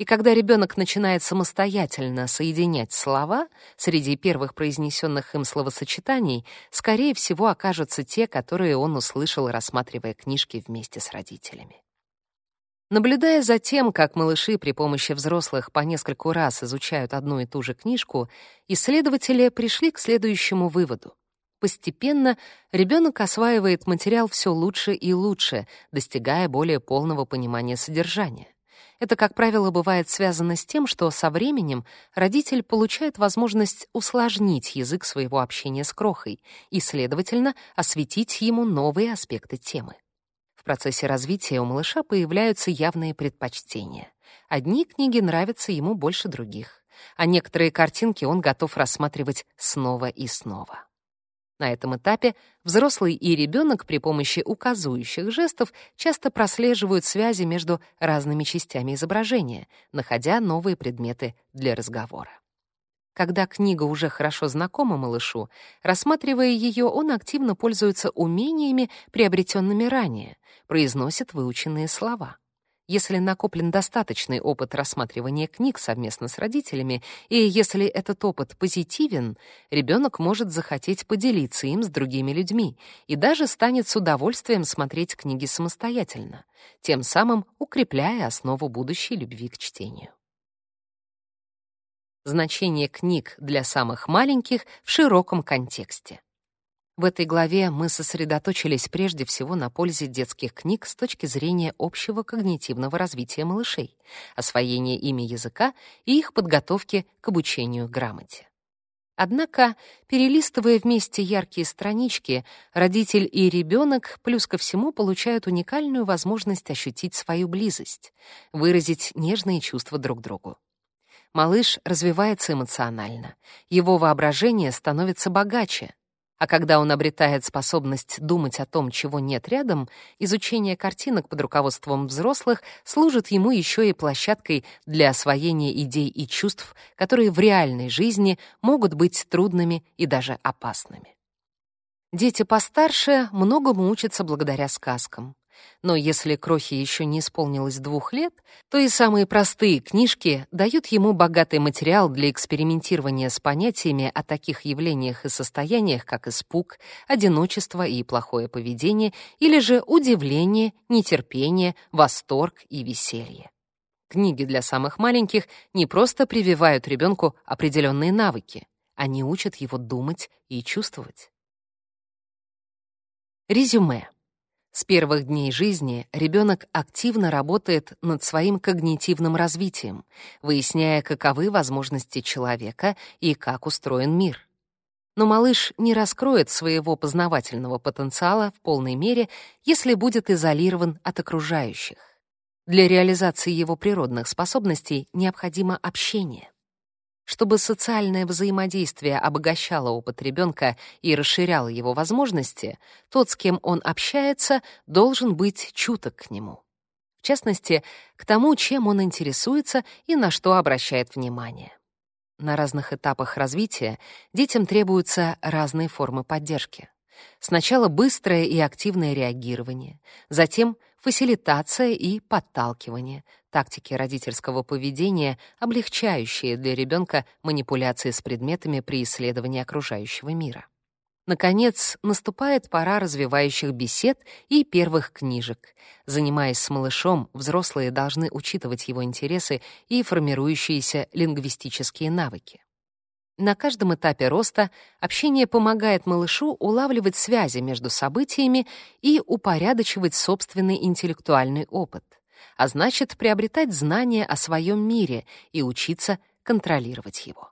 И когда ребенок начинает самостоятельно соединять слова, среди первых произнесенных им словосочетаний, скорее всего, окажутся те, которые он услышал, рассматривая книжки вместе с родителями. Наблюдая за тем, как малыши при помощи взрослых по нескольку раз изучают одну и ту же книжку, исследователи пришли к следующему выводу. Постепенно ребенок осваивает материал все лучше и лучше, достигая более полного понимания содержания. Это, как правило, бывает связано с тем, что со временем родитель получает возможность усложнить язык своего общения с крохой и, следовательно, осветить ему новые аспекты темы. В процессе развития у малыша появляются явные предпочтения. Одни книги нравятся ему больше других, а некоторые картинки он готов рассматривать снова и снова. На этом этапе взрослый и ребенок при помощи указующих жестов часто прослеживают связи между разными частями изображения, находя новые предметы для разговора. Когда книга уже хорошо знакома малышу, рассматривая ее, он активно пользуется умениями, приобретенными ранее, произносит выученные слова. Если накоплен достаточный опыт рассматривания книг совместно с родителями, и если этот опыт позитивен, ребенок может захотеть поделиться им с другими людьми и даже станет с удовольствием смотреть книги самостоятельно, тем самым укрепляя основу будущей любви к чтению. Значение книг для самых маленьких в широком контексте. В этой главе мы сосредоточились прежде всего на пользе детских книг с точки зрения общего когнитивного развития малышей, освоения ими языка и их подготовки к обучению грамоте. Однако, перелистывая вместе яркие странички, родитель и ребенок плюс ко всему получают уникальную возможность ощутить свою близость, выразить нежные чувства друг другу малыш развивается эмоционально, его воображение становится богаче, а когда он обретает способность думать о том, чего нет рядом, изучение картинок под руководством взрослых служит ему еще и площадкой для освоения идей и чувств, которые в реальной жизни могут быть трудными и даже опасными. Дети постарше многому учатся благодаря сказкам. Но если крохе еще не исполнилось двух лет, то и самые простые книжки дают ему богатый материал для экспериментирования с понятиями о таких явлениях и состояниях, как испуг, одиночество и плохое поведение, или же удивление, нетерпение, восторг и веселье. Книги для самых маленьких не просто прививают ребенку определенные навыки, они учат его думать и чувствовать. Резюме. С первых дней жизни ребенок активно работает над своим когнитивным развитием, выясняя, каковы возможности человека и как устроен мир. Но малыш не раскроет своего познавательного потенциала в полной мере, если будет изолирован от окружающих. Для реализации его природных способностей необходимо общение. Чтобы социальное взаимодействие обогащало опыт ребенка и расширяло его возможности, тот, с кем он общается, должен быть чуток к нему. В частности, к тому, чем он интересуется и на что обращает внимание. На разных этапах развития детям требуются разные формы поддержки. Сначала быстрое и активное реагирование, затем фасилитация и подталкивание, тактики родительского поведения, облегчающие для ребенка манипуляции с предметами при исследовании окружающего мира. Наконец, наступает пора развивающих бесед и первых книжек. Занимаясь с малышом, взрослые должны учитывать его интересы и формирующиеся лингвистические навыки. На каждом этапе роста общение помогает малышу улавливать связи между событиями и упорядочивать собственный интеллектуальный опыт, а значит, приобретать знания о своем мире и учиться контролировать его.